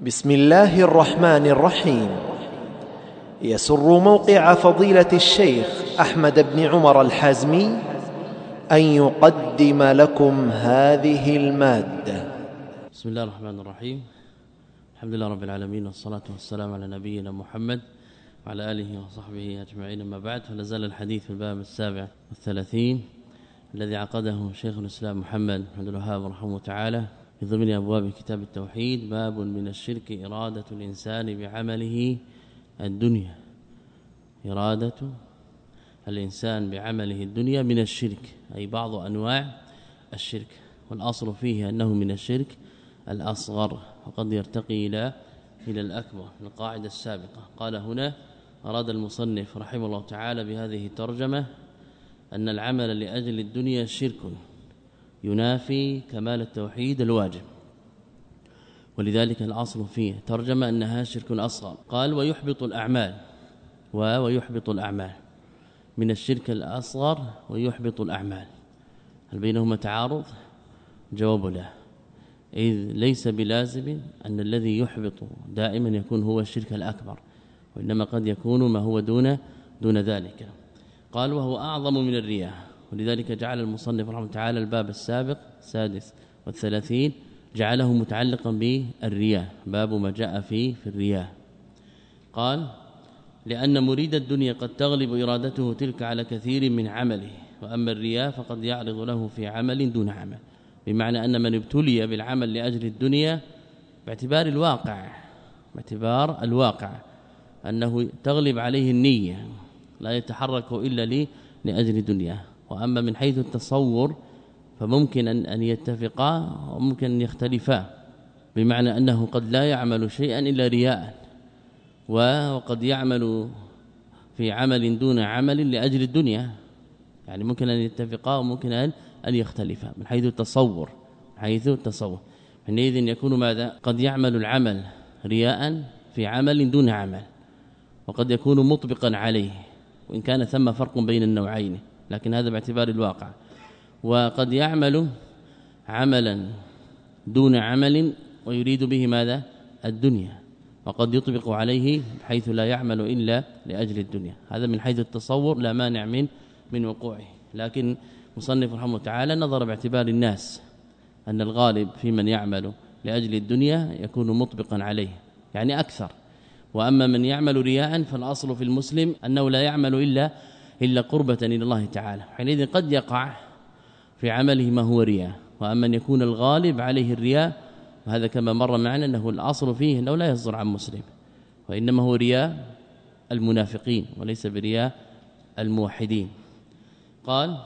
بسم الله الرحمن الرحيم يسر موقع فضيله الشيخ احمد بن عمر الحازمي ان يقدم لكم هذه الماده بسم الله الرحمن الرحيم الحمد لله رب العالمين والصلاه والسلام على نبينا محمد وعلى اله وصحبه اجمعين اما بعد فلازال الحديث في الباب السابع والثلاثين الذي عقده شيخ الاسلام محمد بن الوهاب رحمه الله تعالى في ضمن أبواب كتاب التوحيد باب من الشرك إرادة الإنسان بعمله الدنيا. إرادة الإنسان بعمله الدنيا من الشرك أي بعض أنواع الشرك. والأصل فيه أنه من الشرك الأصغر وقد يرتقي إلى إلى الأكبر القاعدة السابقة. قال هنا أراد المصنف رحمه الله تعالى بهذه الترجمة أن العمل لأجل الدنيا شرك. ينافي كمال التوحيد الواجب. ولذلك الأصل فيه ترجم أنها شرك أصغر. قال ويحبط الأعمال. ويحبط الأعمال. من الشرك الأصغر ويحبط الأعمال. هل بينهما تعارض؟ جواب لا. إذ ليس بلازم أن الذي يحبط دائما يكون هو الشرك الأكبر وإنما قد يكون ما هو دون دون ذلك. قال وهو أعظم من الرياء ولذلك جعل المصنف رحمه تعالى الباب السابق السادس والثلاثين جعله متعلقا بالرياء باب ما جاء فيه في الرياء قال لأن مريد الدنيا قد تغلب إرادته تلك على كثير من عمله وأما الرياء فقد يعرض له في عمل دون عمل بمعنى أن من ابتلي بالعمل لأجل الدنيا باعتبار الواقع باعتبار الواقع أنه تغلب عليه النية لا يتحرك إلا لي لأجل الدنيا. وأما من حيث التصور فممكن ان يتفقا وممكن أن يختلفا بمعنى أنه قد لا يعمل شيئا إلا رياء وقد يعمل في عمل دون عمل لأجل الدنيا. يعني ممكن أن يتفقا وممكن ان أن يختلفا من حيث التصور حيث التصور. حينئذ يكون ماذا؟ قد يعمل العمل رياء في عمل دون عمل وقد يكون مطبقا عليه وإن كان ثم فرق بين النوعين. لكن هذا باعتبار الواقع. وقد يعمل عملا دون عمل ويريد به ماذا؟ الدنيا. وقد يطبق عليه بحيث لا يعمل إلا لأجل الدنيا. هذا من حيث التصور لا مانع من من وقوعه. لكن مصنف رحمه الله تعالى نظر باعتبار الناس أن الغالب في من يعمل لأجل الدنيا يكون مطبقا عليه يعني أكثر. وأما من يعمل رياء فالأصل في المسلم أنه لا يعمل إلا إلا قربة إلى الله تعالى. حينئذ قد يقع في عمله ما هو رياء. وأما أن يكون الغالب عليه الرياء وهذا كما مر معنا أنه الأصل فيه أنه لا يصدر عن مسلم. وإنما هو رياء المنافقين وليس برياء الموحدين. قال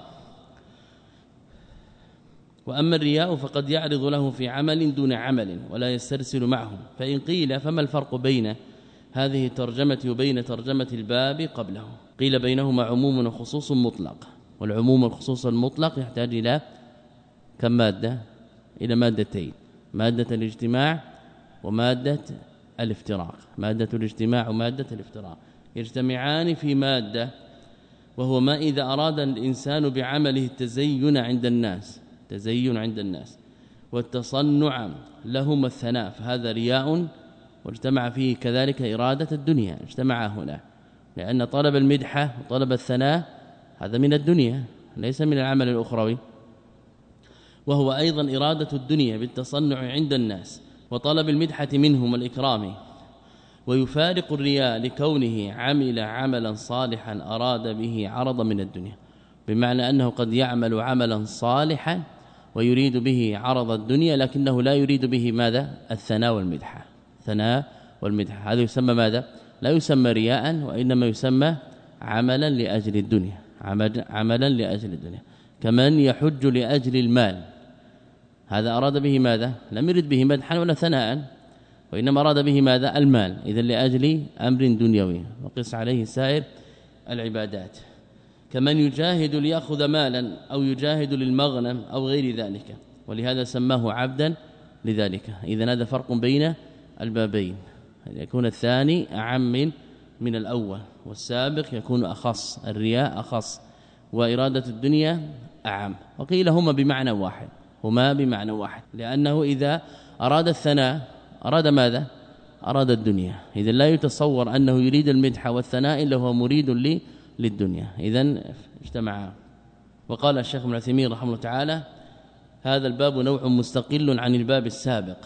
وأما الرياء فقد يعرض له في عمل دون عمل ولا يسترسل معه فإن قيل فما الفرق بين هذه الترجمه وبين ترجمة الباب قبله. قيل بينهما عموم وخصوص مطلق. والعموم والخصوص المطلق يحتاج إلى كم مادة؟ إلى مادتين. مادة الاجتماع ومادة الافتراق. مادة الاجتماع ومادة الافتراق. يجتمعان في مادة وهو ما إذا أراد الإنسان بعمله التزين عند الناس. تزين عند الناس. والتصنع لهم الثناء. فهذا رياء واجتمع فيه كذلك إرادة الدنيا اجتمع هنا لأن طلب المدحة وطلب الثناء هذا من الدنيا ليس من العمل الأخروي. وهو أيضا إرادة الدنيا بالتصنع عند الناس وطلب المدحة منهم والإكرام. ويفارق الرياء لكونه عمل عملا صالحا أراد به عرض من الدنيا بمعنى أنه قد يعمل عملا صالحا ويريد به عرض الدنيا لكنه لا يريد به ماذا؟ الثناء والمدحة. ثناء والمدح. هذا يسمى ماذا؟ لا يسمى رياء وإنما يسمى عملا لأجل الدنيا. عملا لأجل الدنيا. كمن يحج لأجل المال. هذا أراد به ماذا؟ لم يرد به مدحا ولا ثناء وإنما أراد به ماذا؟ المال. اذا لأجل أمر دنيوي. وقس عليه سائر العبادات. كمن يجاهد ليأخذ مالا أو يجاهد للمغنم أو غير ذلك. ولهذا سماه عبدا لذلك. اذا هذا فرق بين البابين. يكون الثاني أعم من من الأول والسابق يكون أخص الرياء أخص. وإرادة الدنيا أعم. وقيل هما بمعنى واحد هما بمعنى واحد. لأنه إذا أراد الثناء أراد ماذا؟ أراد الدنيا. إذا لا يتصور أنه يريد المدح والثناء إلا هو مريد للدنيا. اذا اجتمعا وقال الشيخ ابن عثيمين رحمه الله تعالى هذا الباب نوع مستقل عن الباب السابق.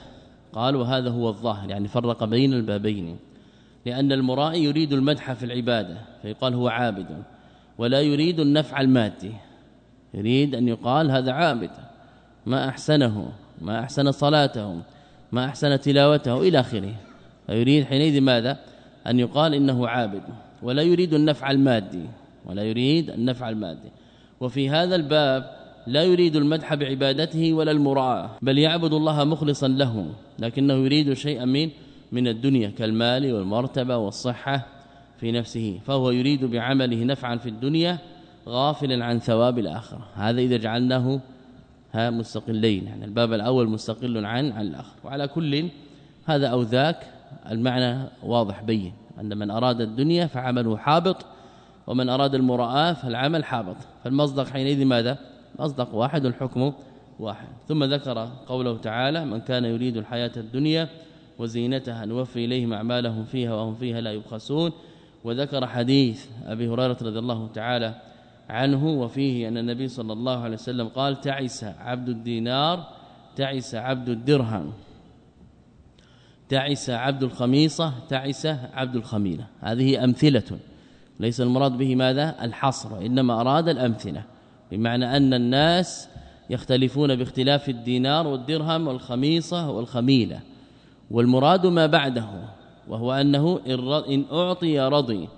قال وهذا هو الظاهر يعني فرق بين البابين لأن المرائي يريد المدح في العبادة فيقال هو عابد ولا يريد النفع المادي يريد أن يقال هذا عابد ما أحسنه ما أحسن صلاته ما أحسن تلاوته إلى آخره. فيريد حينئذ ماذا؟ أن يقال إنه عابد ولا يريد النفع المادي ولا يريد النفع المادي. وفي هذا الباب لا يريد المدح بعبادته ولا المراءه بل يعبد الله مخلصا له لكنه يريد شيئا من من الدنيا كالمال والمرتبة والصحة في نفسه فهو يريد بعمله نفعا في الدنيا غافلا عن ثواب الآخرة. هذا إذا جعلناه ها مستقلين. يعني الباب الأول مستقل عن عن الآخر وعلى كل هذا أو ذاك المعنى واضح بين أن من أراد الدنيا فعمله حابط ومن أراد المراءه فالعمل حابط. فالمصدق حينئذ ماذا؟ مصدق واحد الحكم واحد. ثم ذكر قوله تعالى من كان يريد الحياة الدنيا وزينتها نوفي إليهم أعمالهم فيها وهم فيها لا يبخسون وذكر حديث أبي هريرة رضي الله تعالى عنه وفيه أن النبي صلى الله عليه وسلم قال تعس عبد الدينار تعس عبد الدرهم تعس عبد الخميصة تعس عبد الخميلة هذه أمثلة ليس المراد به ماذا؟ الحصر إنما أراد الأمثلة. بمعنى أن الناس يختلفون باختلاف الدينار والدرهم والخميصة والخميلة. والمراد ما بعده وهو أنه إن أعطي رضي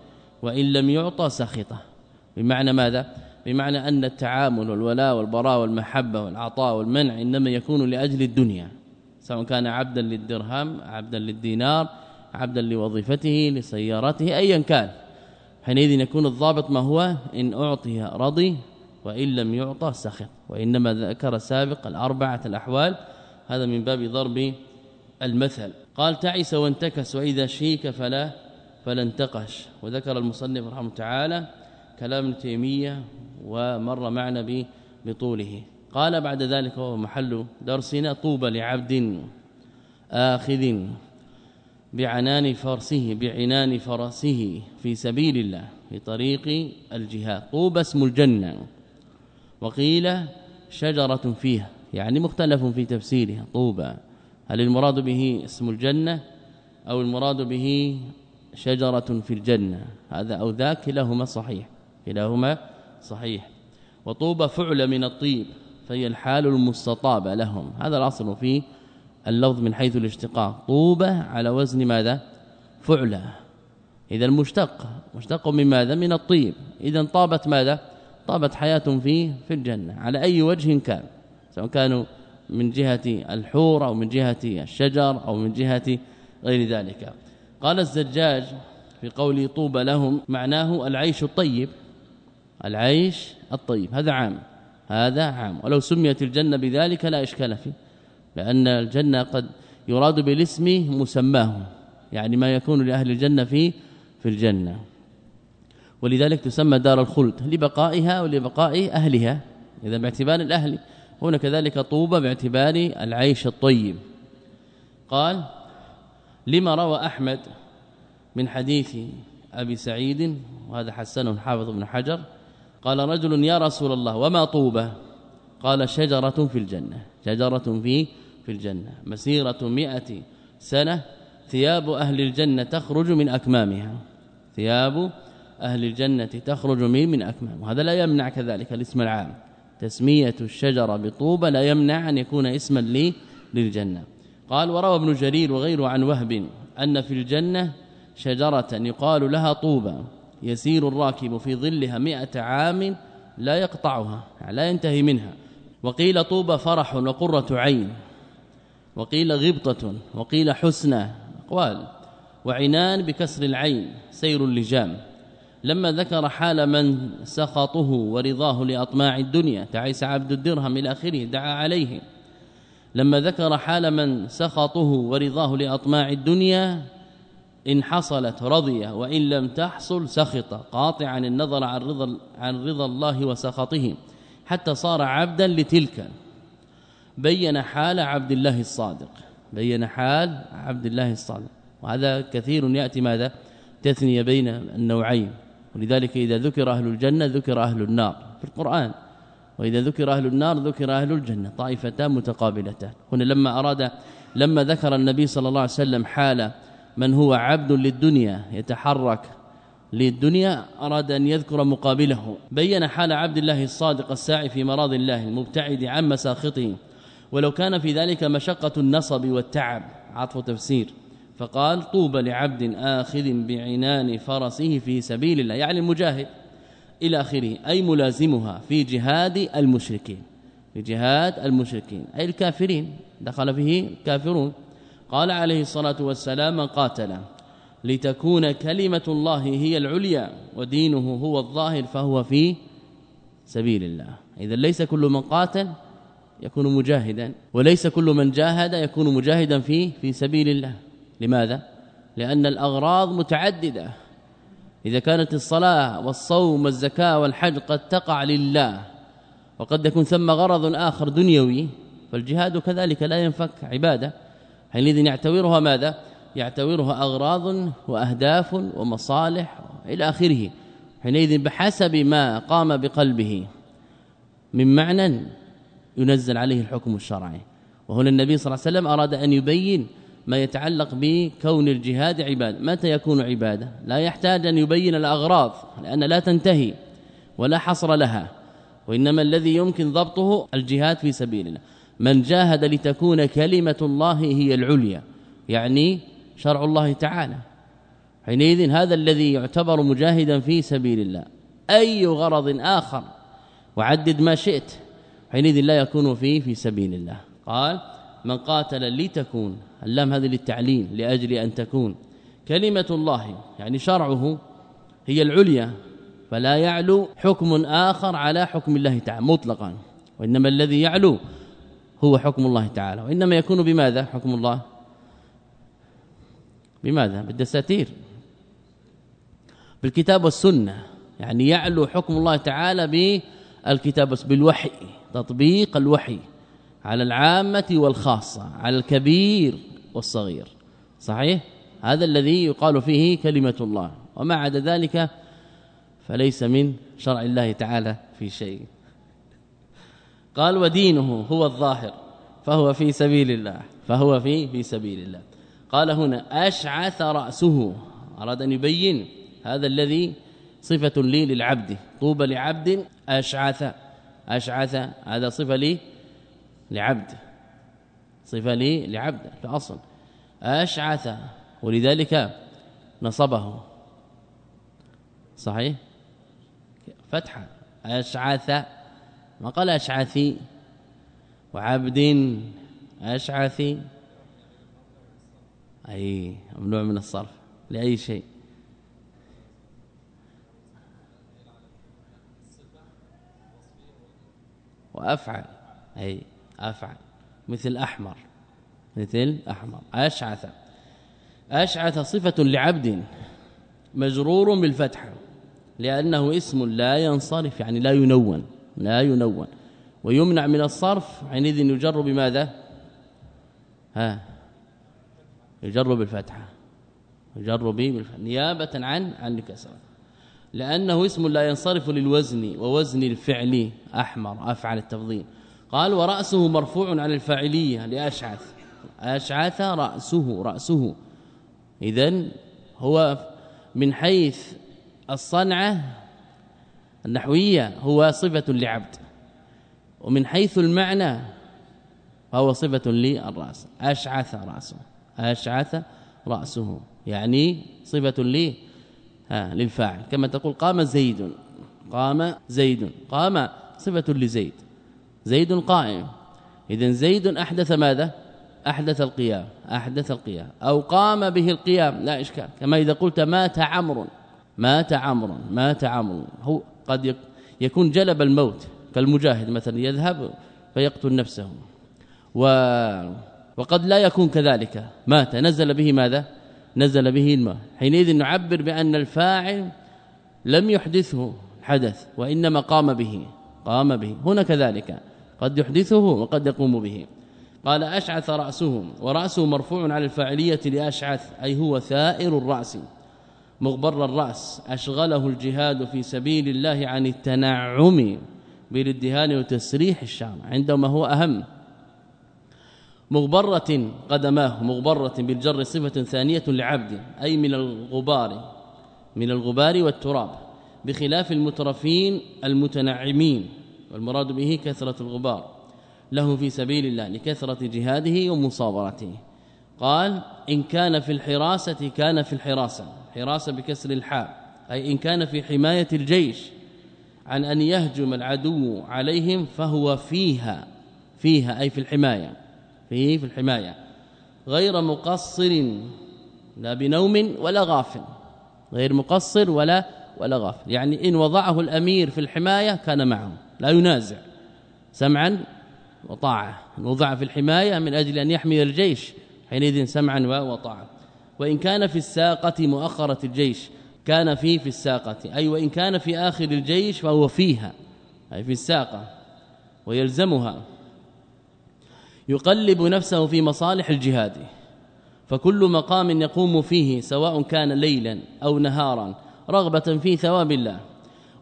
وإن لم يعطى سخطه. بمعنى ماذا؟ بمعنى أن التعامل والولاء والبراء والمحبة والعطاء والمنع إنما يكون لأجل الدنيا. سواء كان عبدا للدرهم عبدا للدينار عبدا لوظيفته لسيارته ايا كان. حينئذ يكون الضابط ما هو؟ إن أعطي رضي وإن لم يعطى سخط وإنما ذكر سابق الأربعة الأحوال هذا من باب ضرب المثل. قال تعس وانتكس وإذا شيك فلا فلا انتقش وذكر المصنف رحمه تعالى كلام ابن تيمية ومر معنا بطوله. قال بعد ذلك وهو محل درسنا طوبى لعبد آخذ بعنان فرسه بعنان فرسه في سبيل الله في طريق الجهاد. طوبى اسم الجنة. وقيل شجرة فيها يعني مختلف في تفسيرها. طوبى هل المراد به اسم الجنة أو المراد به شجرة في الجنة؟ هذا أو ذاك كلاهما صحيح كلاهما صحيح. وطوبى فعل من الطيب فهي الحال المستطابة لهم. هذا الأصل في اللفظ من حيث الاشتقاق. طوبى على وزن ماذا؟ فعلة. إذا المشتق مشتق من ماذا؟ من الطيب. إذا طابت ماذا؟ طابت حياتهم فيه في الجنة. على أي وجه كان سواء كانوا من جهة الحور أو من جهة الشجر أو من جهة غير ذلك. قال الزجاج في قول طوبى لهم معناه العيش الطيب. العيش الطيب هذا عام هذا عام. ولو سميت الجنة بذلك لا إشكال فيه لأن الجنة قد يراد بالاسم مسماه يعني ما يكون لأهل الجنة في في الجنة. ولذلك تسمى دار الخلد لبقائها ولبقاء أهلها. إذا باعتبار الأهل هنا كذلك طوبى باعتبار العيش الطيب. قال لما روى أحمد من حديث أبي سعيد وهذا حسنه الحافظ ابن حجر قال رجل يا رسول الله وما طوبى؟ قال شجرة في الجنة شجرة في في الجنة. مسيرة مئة سنة ثياب أهل الجنة تخرج من أكمامها ثياب أهل الجنة تخرج من من أكمام وهذا لا يمنع كذلك الاسم العام. تسمية الشجرة بطوبة لا يمنع أن يكون اسما لي للجنة. قال وروى ابن جرير وغيره عن وهب أن في الجنة شجرة يقال لها طوبة. يسير الراكب في ظلها مئة عام لا يقطعها لا ينتهي منها. وقيل طوبة فرح وقرة عين. وقيل غبطة وقيل حسنى أقوال. وعنان بكسر العين سير اللجام. لما ذكر حال من سخطه ورضاه لأطماع الدنيا تعيس عبد الدرهم إلى آخره دعا عليه. لما ذكر حال من سخطه ورضاه لأطماع الدنيا إن حصلت رضي وإن لم تحصل سخط قاطعا النظر عن رضا عن رضا الله وسخطه حتى صار عبدا لتلك. بين حال عبد الله الصادق بين حال عبد الله الصادق. وهذا كثير يأتي ماذا؟ تثنية بين النوعين. ولذلك إذا ذكر أهل الجنة ذكر أهل النار في القرآن وإذا ذكر أهل النار ذكر أهل الجنة طائفتان متقابلتان. هنا لما أراد لما ذكر النبي صلى الله عليه وسلم حال من هو عبد للدنيا يتحرك للدنيا أراد أن يذكر مقابله. بين حال عبد الله الصادق الساعي في مراض الله المبتعد عن مساخطه. ولو كان في ذلك مشقة النصب والتعب. عطف تفسير فقال طوبى لعبد آخذ بعنان فرسه في سبيل الله يعني المجاهد. إلى آخره أي ملازمها في جهاد المشركين. في جهاد المشركين أي الكافرين. دخل فيه كافرون قال عليه الصلاة والسلام من قاتل لتكون كلمة الله هي العليا ودينه هو الظاهر فهو في سبيل الله. إذا ليس كل من قاتل يكون مجاهدا وليس كل من جاهد يكون مجاهدا في في سبيل الله. لماذا؟ لأن الأغراض متعددة. إذا كانت الصلاة والصوم والزكاة والحج قد تقع لله وقد يكون ثم غرض آخر دنيوي فالجهاد كذلك لا ينفك عبادة. حينئذ يعتبرها ماذا؟ يعتبرها أغراض وأهداف ومصالح إلى آخره. حينئذ بحسب ما قام بقلبه. من معنى ينزل عليه الحكم الشرعي وهنا النبي صلى الله عليه وسلم أراد أن يبين ما يتعلق بكون الجهاد عبادة. متى يكون عبادة؟ لا يحتاج أن يبين الأغراض لأن لا تنتهي ولا حصر لها وإنما الذي يمكن ضبطه الجهاد في سبيل الله من جاهد لتكون كلمة الله هي العليا يعني شرع الله تعالى. حينئذ هذا الذي يعتبر مجاهدا في سبيل الله. أي غرض آخر؟ وعدد ما شئت. حينئذ لا يكون فيه في سبيل الله. قال من قاتل لتكون اللام هذه للتعليم لأجل أن تكون. كلمة الله يعني شرعه هي العليا فلا يعلو حكم آخر على حكم الله تعالى مطلقا. وإنما الذي يعلو هو حكم الله تعالى. وإنما يكون بماذا حكم الله؟ بماذا؟ بالدساتير. بالكتاب والسنة يعني يعلو حكم الله تعالى بالكتاب بالوحي تطبيق الوحي. على العامة والخاصة على الكبير والصغير. صحيح؟ هذا الذي يقال فيه كلمة الله. وما عدا ذلك فليس من شرع الله تعالى في شيء. قال ودينه هو الظاهر فهو في سبيل الله فهو في في سبيل الله. قال هنا أشعث رأسه. أراد أن يبين هذا الذي صفة لي للعبد. طوبى لعبد أشعث أشعث هذا صفة لي لعبد. صفة لي لعبد في الاصل أشعث ولذلك نصبه. صحيح؟ فتحه أشعث ما قال أشعثي؟ وعبد أشعثي. أي ممنوع من الصرف لأي شيء. وأفعل. أي. أفعل. مثل أحمر. مثل أحمر. أشعث. أشعث صفة لعبد مجرور بالفتحه لأنه اسم لا ينصرف يعني لا ينون لا ينون. ويمنع من الصرف حينئذ يجر بماذا؟ ها؟ يجر بالفتحه يجر به نيابة عن عن الكسره لأنه اسم لا ينصرف للوزن ووزن الفعل أحمر أفعل التفضيل. قال ورأسه مرفوع عن الفاعلية لأشعث. أشعث رأسه رأسه. اذا هو من حيث الصنعة النحوية هو صفة لعبد ومن حيث المعنى فهو صفة للرأس. أشعث رأسه أشعث رأسه. يعني صفة لي ها للفاعل. كما تقول قام زيد قام زيد قام صفة لزيد. زيد قائم اذا زيد أحدث ماذا؟ أحدث القيام أحدث القيام. أو قام به القيام لا إشكال. كما إذا قلت مات عمرو مات عمرو مات عمرو. هو قد يكون جلب الموت كالمجاهد مثلا يذهب فيقتل نفسه. و وقد لا يكون كذلك. مات. نزل به ماذا؟ نزل به الماء. حينئذ نعبر بأن الفاعل لم يحدثه حدث وإنما قام به قام به. هنا كذلك. قد يحدثه وقد يقوم به. قال أشعث رأسه ورأسه مرفوع على الفاعلية لأشعث أي هو ثائر الرأس مغبر الرأس. أشغله الجهاد في سبيل الله عن التنعم بالإدهان وتسريح الشعر عندما هو أهم. مغبرة قدماه مغبرة بالجر صفة ثانية لعبد أي من الغبار من الغبار والتراب بخلاف المترفين المتنعمين. والمراد به كثرة الغبار. له في سبيل الله لكثرة جهاده ومصابرته. قال إن كان في الحراسة كان في الحراسة. حراسة بكسر الحاء أي إن كان في حماية الجيش. عن أن يهجم العدو عليهم فهو فيها فيها أي في الحماية فيه في الحماية. غير مقصر لا بنوم ولا غافل غير مقصر ولا ولا غافل يعني إن وضعه الأمير في الحماية كان معه لا ينازع سمعا وطاعة. وضع في الحماية من أجل أن يحمي الجيش حينئذ سمعا وطاعة. وإن كان في الساقة مؤخرة الجيش كان فيه في الساقة. أي وإن كان في آخر الجيش فهو فيها أي في الساقة ويلزمها. يقلب نفسه في مصالح الجهاد فكل مقام يقوم فيه سواء كان ليلا أو نهارا رغبة في ثواب الله.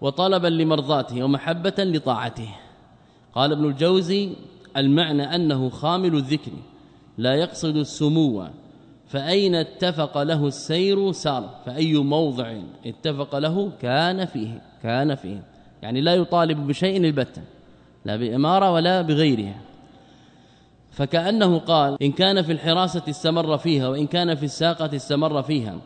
وطلبا لمرضاته ومحبة لطاعته. قال ابن الجوزي المعنى أنه خامل الذكر لا يقصد السمو. فأين اتفق له السير سار؟ فأي موضع اتفق له كان فيه كان فيه. يعني لا يطالب بشيء البتة لا بإمارة ولا بغيرها. فكأنه قال إن كان في الحراسة استمر فيها وإن كان في الساقة استمر فيها.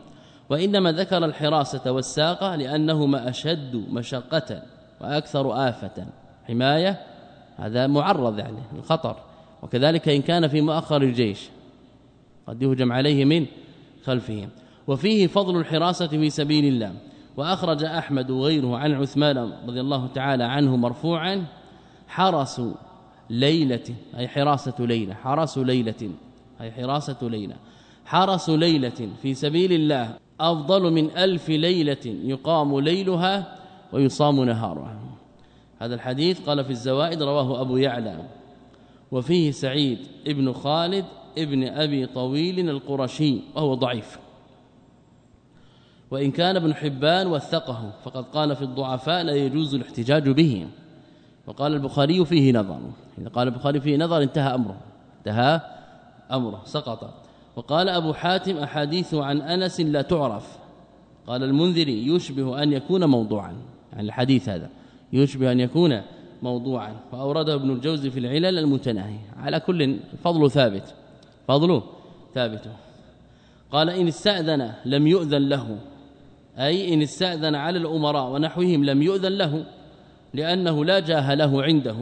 وإنما ذكر الحراسة والساقة لأنهما أشد مشقة وأكثر آفة. حماية هذا معرض يعني الخطر وكذلك إن كان في مؤخر الجيش قد يهجم عليه من خلفه وفيه فضل الحراسة في سبيل الله. وأخرج أحمد وغيره عن عثمان رضي الله تعالى عنه مرفوعا حرسوا ليلة أي حراسة ليلة حرسوا ليلة أي حراسة ليلة حرس ليلة في سبيل الله. أفضل من ألف ليلة يقام ليلها ويصام نهارها. هذا الحديث قال في الزوائد رواه أبو يعلى. وفيه سعيد ابن خالد ابن أبي طويل القرشي وهو ضعيف. وإن كان ابن حبان وثقه فقد قال في الضعفاء لا يجوز الاحتجاج به. وقال البخاري فيه نظر. إذا قال البخاري فيه نظر انتهى أمره. انتهى أمره. سقط. وقال أبو حاتم أحاديث عن أنس لا تعرف. قال المنذري يشبه أن يكون موضوعا. يعني الحديث هذا يشبه أن يكون موضوعا. وأورده ابن الجوزي في العلل المتناهي. على كل فضل ثابت. فضله ثابت. قال إن استأذن لم يؤذن له. أي إن استأذن على الأمراء ونحوهم لم يؤذن له. لأنه لا جاه له عنده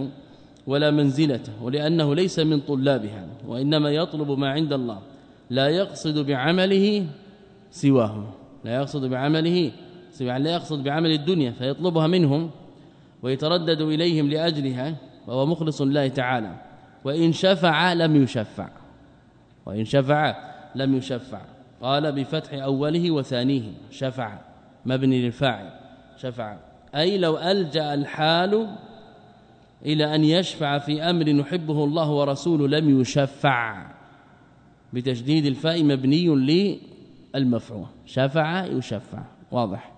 ولا منزلته. ولأنه ليس من طلابها. وإنما يطلب ما عند الله. لا يقصد بعمله سواه لا يقصد بعمله سواه لا يقصد بعمل الدنيا فيطلبها منهم ويتردد إليهم لأجلها وهو مخلص الله تعالى. وإن شفع لم يشفع. وإن شفع لم يشفع. قال بفتح أوله وثانيه. شفع مبني للفاعل. شفع. أي لو ألجأ الحال إلى أن يشفع في أمر نحبه الله ورسوله لم يشفع. بتشديد الفاء مبني للمفعول. شفع يشفع. واضح.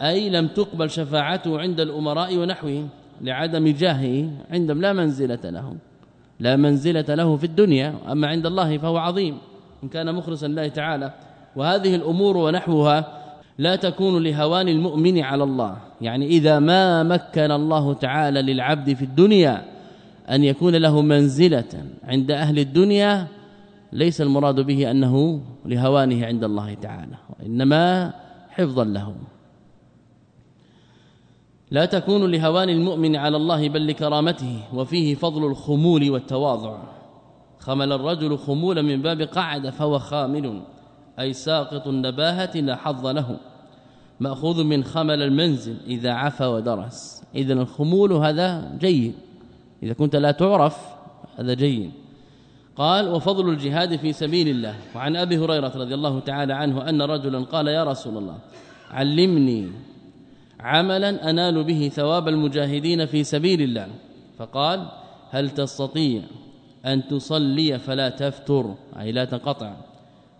أي لم تقبل شفاعته عند الأمراء ونحوهم لعدم جاهه عندهم لا منزلة لهم لا منزلة له في الدنيا أما عند الله فهو عظيم. إن كان مخلصا لله تعالى. وهذه الأمور ونحوها لا تكون لهوان المؤمن على الله. يعني إذا ما مكن الله تعالى للعبد في الدنيا أن يكون له منزلة عند أهل الدنيا ليس المراد به أنه لهوانه عند الله تعالى وإنما حفظا له. لا تكون لهوان المؤمن على الله بل لكرامته وفيه فضل الخمول والتواضع. خمل الرجل خمولا من باب قعد فهو خامل أي ساقط النباهة لا حظ له. مأخوذ من خمل المنزل إذا عفى ودرس. إذا الخمول هذا جيد. إذا كنت لا تعرف هذا جيد. قال وفضل الجهاد في سبيل الله. وعن أبي هريرة رضي الله تعالى عنه أن رجلا قال يا رسول الله علمني عملا أنال به ثواب المجاهدين في سبيل الله. فقال هل تستطيع أن تصلي فلا تفتر؟ أي لا تنقطع.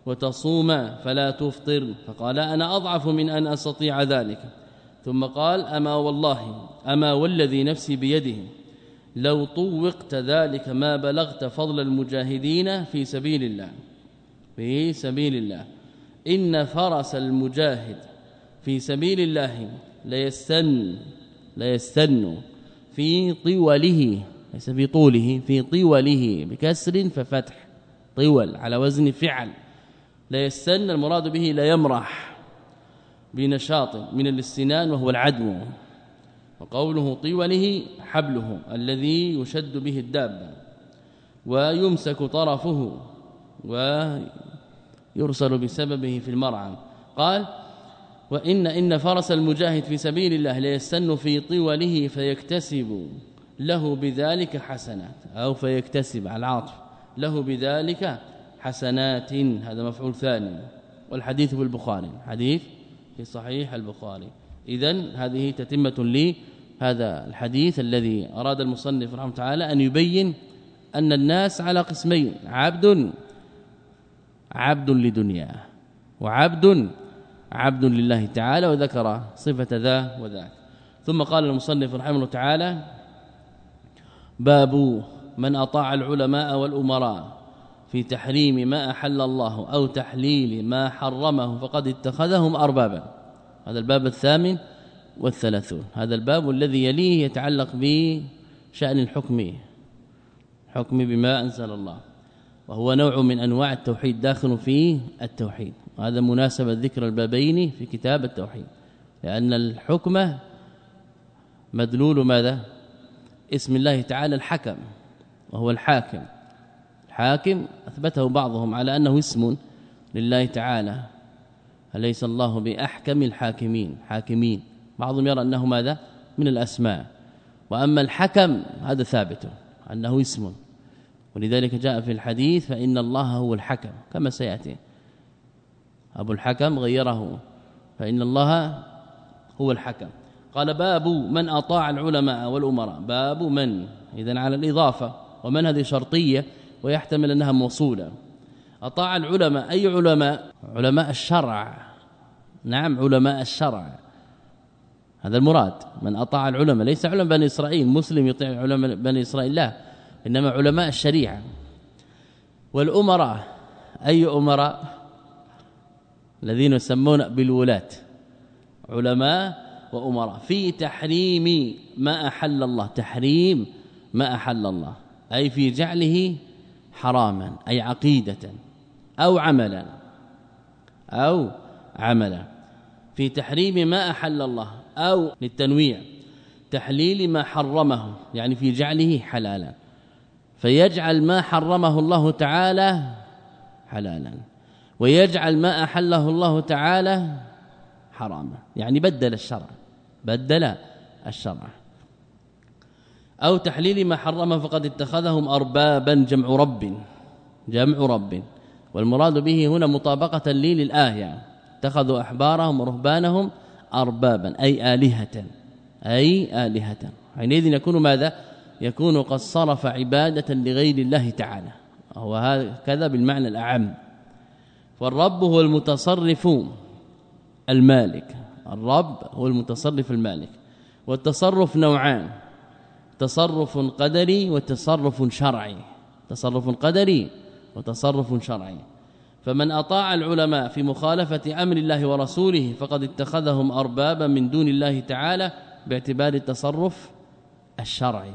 وتصوم فلا تفطر. فقال أنا أضعف من أن أستطيع ذلك. ثم قال أما والله أما والذي نفسي بيده. لو طوقت ذلك ما بلغت فضل المجاهدين في سبيل الله. في سبيل الله. إن فرس المجاهد في سبيل الله ليستن ليستن في طوله ليس في طوله في طوله بكسر ففتح طول على وزن فعل. ليستن المراد به لا يمرح بنشاط من الاستنان وهو العدو. وقوله طوله حبله الذي يشد به الدابه ويمسك طرفه ويرسل بسببه في المرعى. قال وإن إن فرس المجاهد في سبيل الله ليستن في طوله فيكتسب له بذلك حسنات أو فيكتسب على العاطف له بذلك حسنات. هذا مفعول ثاني والحديث في البخاري حديث في صحيح البخاري. اذا هذه تتمة لي هذا الحديث الذي أراد المصنف رحمه تعالى أن يبين أن الناس على قسمين عبد عبد لدنياه وعبد عبد لله تعالى وذكر صفة ذا وذاك. ثم قال المصنف رحمه الله تعالى باب من أطاع العلماء والأمراء في تحريم ما أحل الله أو تحليل ما حرمه فقد اتخذهم أربابا. هذا الباب الثامن والثلاثون. هذا الباب الذي يليه يتعلق بشأن الحكم حكم بما أنزل الله وهو نوع من أنواع التوحيد داخل في التوحيد. وهذا مناسبه ذكر البابين في كتاب التوحيد لأن الحكم مدلول ماذا؟ اسم الله تعالى الحكم وهو الحاكم. الحاكم أثبته بعضهم على أنه اسم لله تعالى. أليس الله بأحكم الحاكمين؟ حاكمين. بعضهم يرى أنه ماذا؟ من الأسماء. وأما الحكم هذا ثابت أنه اسم. ولذلك جاء في الحديث فإن الله هو الحكم كما سيأتي. أبو الحكم غيره فإن الله هو الحكم. قال باب من أطاع العلماء والأمراء. باب من؟ اذا على الإضافة. ومن هذه شرطية ويحتمل أنها موصولة. أطاع العلماء. أي علماء؟ علماء الشرع. نعم علماء الشرع. هذا المراد. من أطاع العلماء. ليس علماء بني إسرائيل. مسلم يطيع علماء بني إسرائيل. لا إنما علماء الشريعة. والأمراء. أي أمراء؟ الذين يسمون بالولاة. علماء وأمراء. في تحريم ما أحل الله. تحريم ما أحل الله. أي في جعله حراما. أي عقيدة. أو عملا. أو عملا. في تحريم ما أحل الله أو للتنويع. تحليل ما حرمه يعني في جعله حلالا. فيجعل ما حرمه الله تعالى حلالا. ويجعل ما أحله الله تعالى حراما. يعني بدل الشرع. بدل الشرع. أو تحليل ما حرم فقد اتخذهم أربابا جمع رب. جمع رب. والمراد به هنا مطابقة لي للايه اتخذوا أحبارهم ورهبانهم اربابا أي آلهة أي آلهة. حينئذ يكون ماذا؟ يكون قد صرف عبادة لغير الله تعالى. وهو هكذا بالمعنى الأعم. والرب هو المتصرف المالك. الرب هو المتصرف المالك. والتصرف نوعان. تصرف قدري وتصرف شرعي. تصرف قدري وتصرف شرعي. فمن أطاع العلماء في مخالفة أمر الله ورسوله فقد اتخذهم أربابا من دون الله تعالى باعتبار التصرف الشرعي.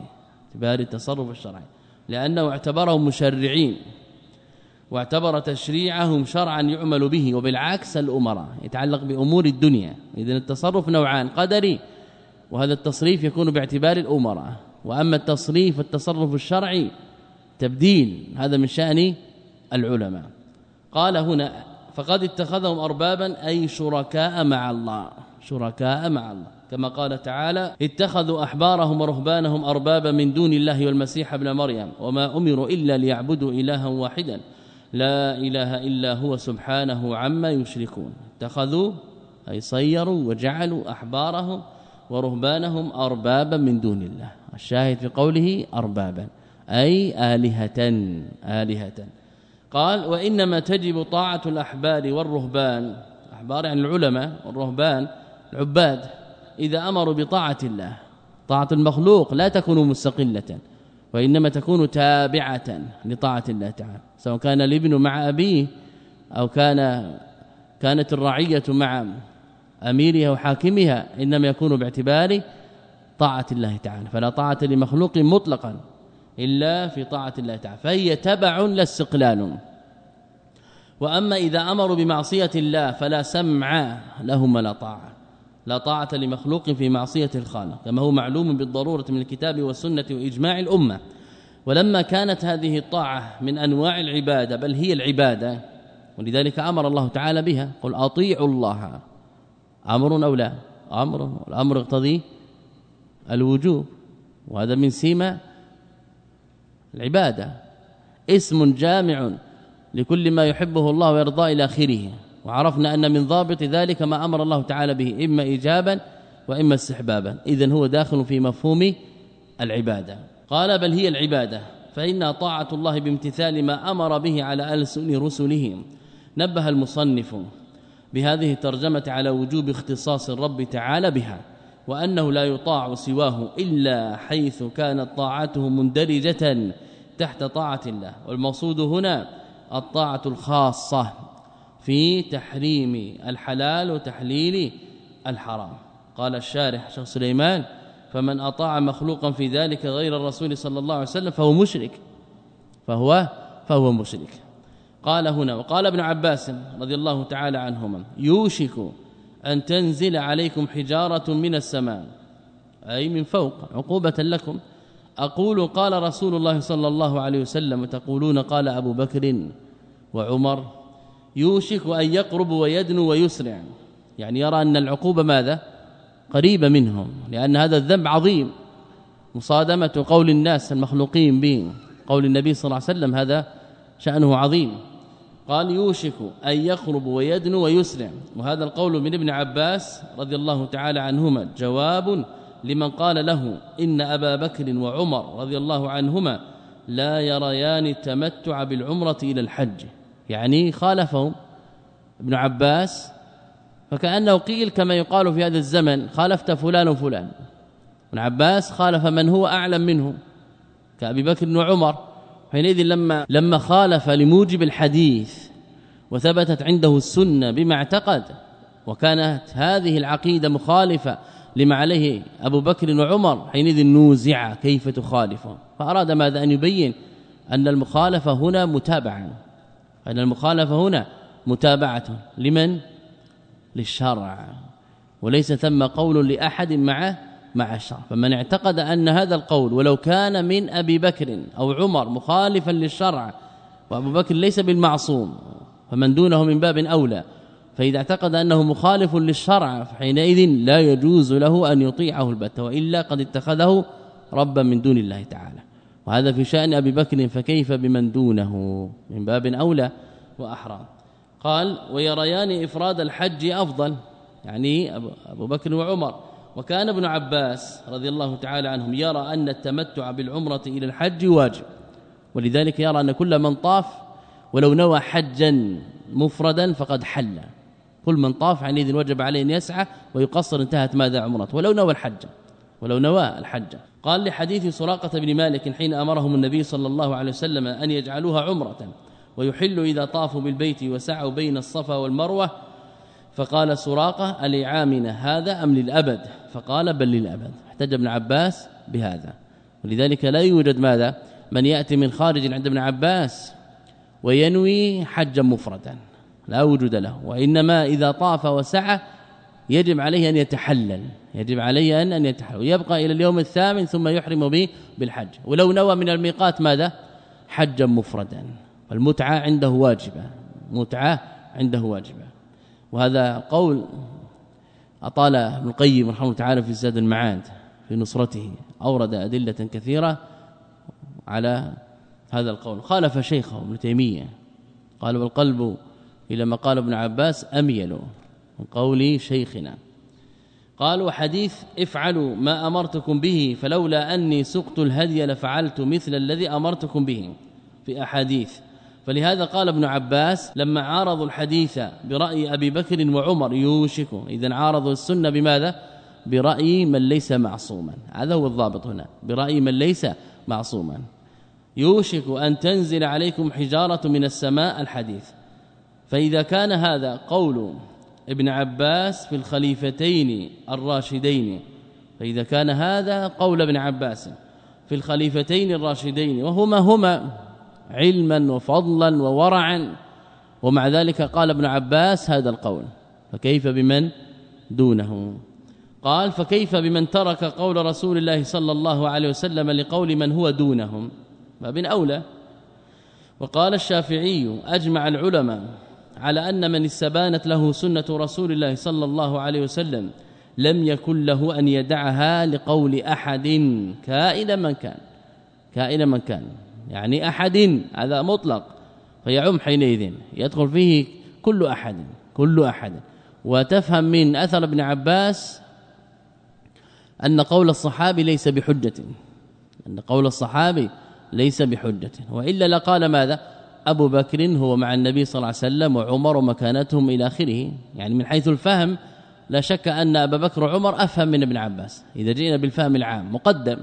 باعتبار التصرف الشرعي. لأنه اعتبرهم مشرعين واعتبر تشريعهم شرعا يعمل به وبالعكس الأمراء. يتعلق بأمور الدنيا. اذا التصرف نوعان قدري وهذا التصريف يكون باعتبار الأمراء. وأما التصريف والتصرف الشرعي تبديل. هذا من شأن العلماء. قال هنا فقد اتخذهم اربابا أي شركاء مع الله شركاء مع الله. كما قال تعالى اتخذوا أحبارهم ورهبانهم اربابا من دون الله والمسيح ابن مريم وما أمروا إلا ليعبدوا الها واحدا. لا إله إلا هو سبحانه عما يشركون. اتخذوا أي صيروا وجعلوا أحبارهم ورهبانهم اربابا من دون الله. الشاهد في قوله اربابا أي آلهة آلهة. قال وإنما تجب طاعة الأحبار والرهبان. أحبار يعني العلماء والرهبان العباد إذا أمروا بطاعة الله. طاعة المخلوق لا تكون مستقلة وإنما تكون تابعة لطاعة الله تعالى. سواء كان الابن مع أبيه أو كان كانت الرعية مع أميرها وحاكمها إنما يكون باعتبار طاعة الله تعالى. فلا طاعة لمخلوق مطلقا. إلا في طاعة الله تعالى فهي تبع لا استقلال. وأما إذا أمروا بمعصية الله فلا سمع لهم ولا طاعة لا طاعة لمخلوق في معصية الخالق كما هو معلوم بالضرورة من الكتاب والسنة وإجماع الأمة. ولما كانت هذه الطاعة من أنواع العبادة بل هي العبادة ولذلك أمر الله تعالى بها قل أطيعوا الله. أمر أو لا؟ أمر. الامر يقتضي الوجوب وهذا من سيما العبادة. اسم جامع لكل ما يحبه الله ويرضاه إلى آخره. وعرفنا أن من ضابط ذلك ما أمر الله تعالى به إما إيجابا وإما استحبابا. إذن هو داخل في مفهوم العبادة. قال بل هي العبادة. فإن طاعة الله بامتثال ما أمر به على ألسن رسله. نبه المصنف بهذه الترجمة على وجوب اختصاص الرب تعالى بها. وأنه لا يطاع سواه إلا حيث كانت طاعته مندرجة تحت طاعة الله. والمقصود هنا الطاعة الخاصة في تحريم الحلال وتحليل الحرام. قال الشارح شيخ سليمان فمن أطاع مخلوقا في ذلك غير الرسول صلى الله عليه وسلم فهو مشرك. فهو فهو مشرك. قال هنا وقال ابن عباس رضي الله تعالى عنهما يوشك أن تنزل عليكم حجارة من السماء أي من فوق عقوبة لكم. أقول قال رسول الله صلى الله عليه وسلم وتقولون قال أبو بكر وعمر يوشك أن يقرب ويدنو ويسرع. يعني يرى أن العقوبة ماذا؟ قريبة منهم لأن هذا الذنب عظيم. مصادمة قول الناس المخلوقين به قول النبي صلى الله عليه وسلم هذا شأنه عظيم. قال يوشك أن يقرب ويدنو ويسرع. وهذا القول من ابن عباس رضي الله تعالى عنهما. جواب لمن قال له إن أبا بكر وعمر رضي الله عنهما لا يريان التمتع بالعمرة إلى الحج. يعني خالفهم ابن عباس فكأنه قيل كما يقال في هذا الزمن خالفت فلان وفلان. ابن عباس خالف من هو أعلم منه كأبي بكر وعمر. حينئذ لما لما خالف لموجب الحديث وثبتت عنده السنة بما اعتقد وكانت هذه العقيدة مخالفة لما عليه أبو بكر وعمر حينئذ نوزع كيف تخالفه. فأراد ماذا أن يبين؟ أن المخالفة هنا متابعة. أن المخالفة هنا متابعة. لمن؟ للشرع. وليس ثم قول لأحد مع مع الشرع فمن اعتقد أن هذا القول ولو كان من أبي بكر أو عمر مخالفا للشرع وأبو بكر ليس بالمعصوم فمن دونه من باب أولى. فإذا اعتقد أنه مخالف للشرع فحينئذ لا يجوز له أن يطيعه البتة وإلا قد اتخذه ربا من دون الله تعالى. وهذا في شأن أبي بكر فكيف بمن دونه؟ من باب أولى وأحرى. قال ويريان إفراد الحج أفضل. يعني أبو بكر وعمر. وكان ابن عباس رضي الله تعالى عنهم يرى أن التمتع بالعمرة إلى الحج واجب ولذلك يرى أن كل من طاف ولو نوى حجا مفردا فقد حل. كل من طاف عنئذ وجب عليه أن يسعى ويقصر انتهت ماذا عمرته. ولو نوى الحج ولو نوى الحج. قال لحديث سراقة بن مالك حين أمرهم النبي صلى الله عليه وسلم أن يجعلوها عمرة ويحل إذا طافوا بالبيت وسعوا بين الصفا والمروة فقال سراقة لعامنا هذا أم للأبد؟ فقال بل للأبد. احتج ابن عباس بهذا. ولذلك لا يوجد ماذا؟ من يأتي من خارج عند ابن عباس وينوي حجا مفردا. لا وجود له. وإنما إذا طاف وسعى يجب عليه أن يتحلل. يجب عليه ان أن يتحلل. ويبقى إلى اليوم الثامن ثم يحرم به بالحج. ولو نوى من الميقات ماذا؟ حجا مفردا. فالمتعه عنده واجبة. متعة عنده واجبة. وهذا قول أطال ابن القيم رحمه الله تعالى في زاد المعاد في نصرته أورد أدلة كثيرة على هذا القول. خالف شيخه ابن تيمية قال والقلب إلى ما قال ابن عباس أميل من قول شيخنا. قال وحديث افعلوا ما أمرتكم به فلولا أني سقت الهدي لفعلت مثل الذي أمرتكم به. في أحاديث فلهذا قال ابن عباس لما عارضوا الحديث برأي أبي بكر وعمر يوشك اذا عارضوا السنة بماذا؟ برأي من ليس معصوما. هذا هو الضابط هنا. برأي من ليس معصوما. يوشك أن تنزل عليكم حجارة من السماء الحديث. فإذا كان هذا قول ابن عباس في الخليفتين الراشدين فإذا كان هذا قول ابن عباس في الخليفتين الراشدين وهما هما علما وفضلا وورعا. ومع ذلك قال ابن عباس هذا القول فكيف بمن دونه؟ قال فكيف بمن ترك قول رسول الله صلى الله عليه وسلم لقول من هو دونهم؟ باب أولى. وقال الشافعي أجمع العلماء على أن من استبانت له سنة رسول الله صلى الله عليه وسلم لم يكن له أن يدعها لقول أحد كائنا من كان كائنا من كان. يعني أحد هذا مطلق فيعم حينئذ يدخل فيه كل أحد كل أحد. وتفهم من أثر ابن عباس أن قول الصحابي ليس بحجة أن قول الصحابي ليس بحجة. وإلا لقال ماذا؟ أبو بكر هو مع النبي صلى الله عليه وسلم وعمر ومكانتهم إلى آخره. يعني من حيث الفهم لا شك أن أبا بكر وعمر أفهم من ابن عباس إذا جئنا بالفهم العام مقدم.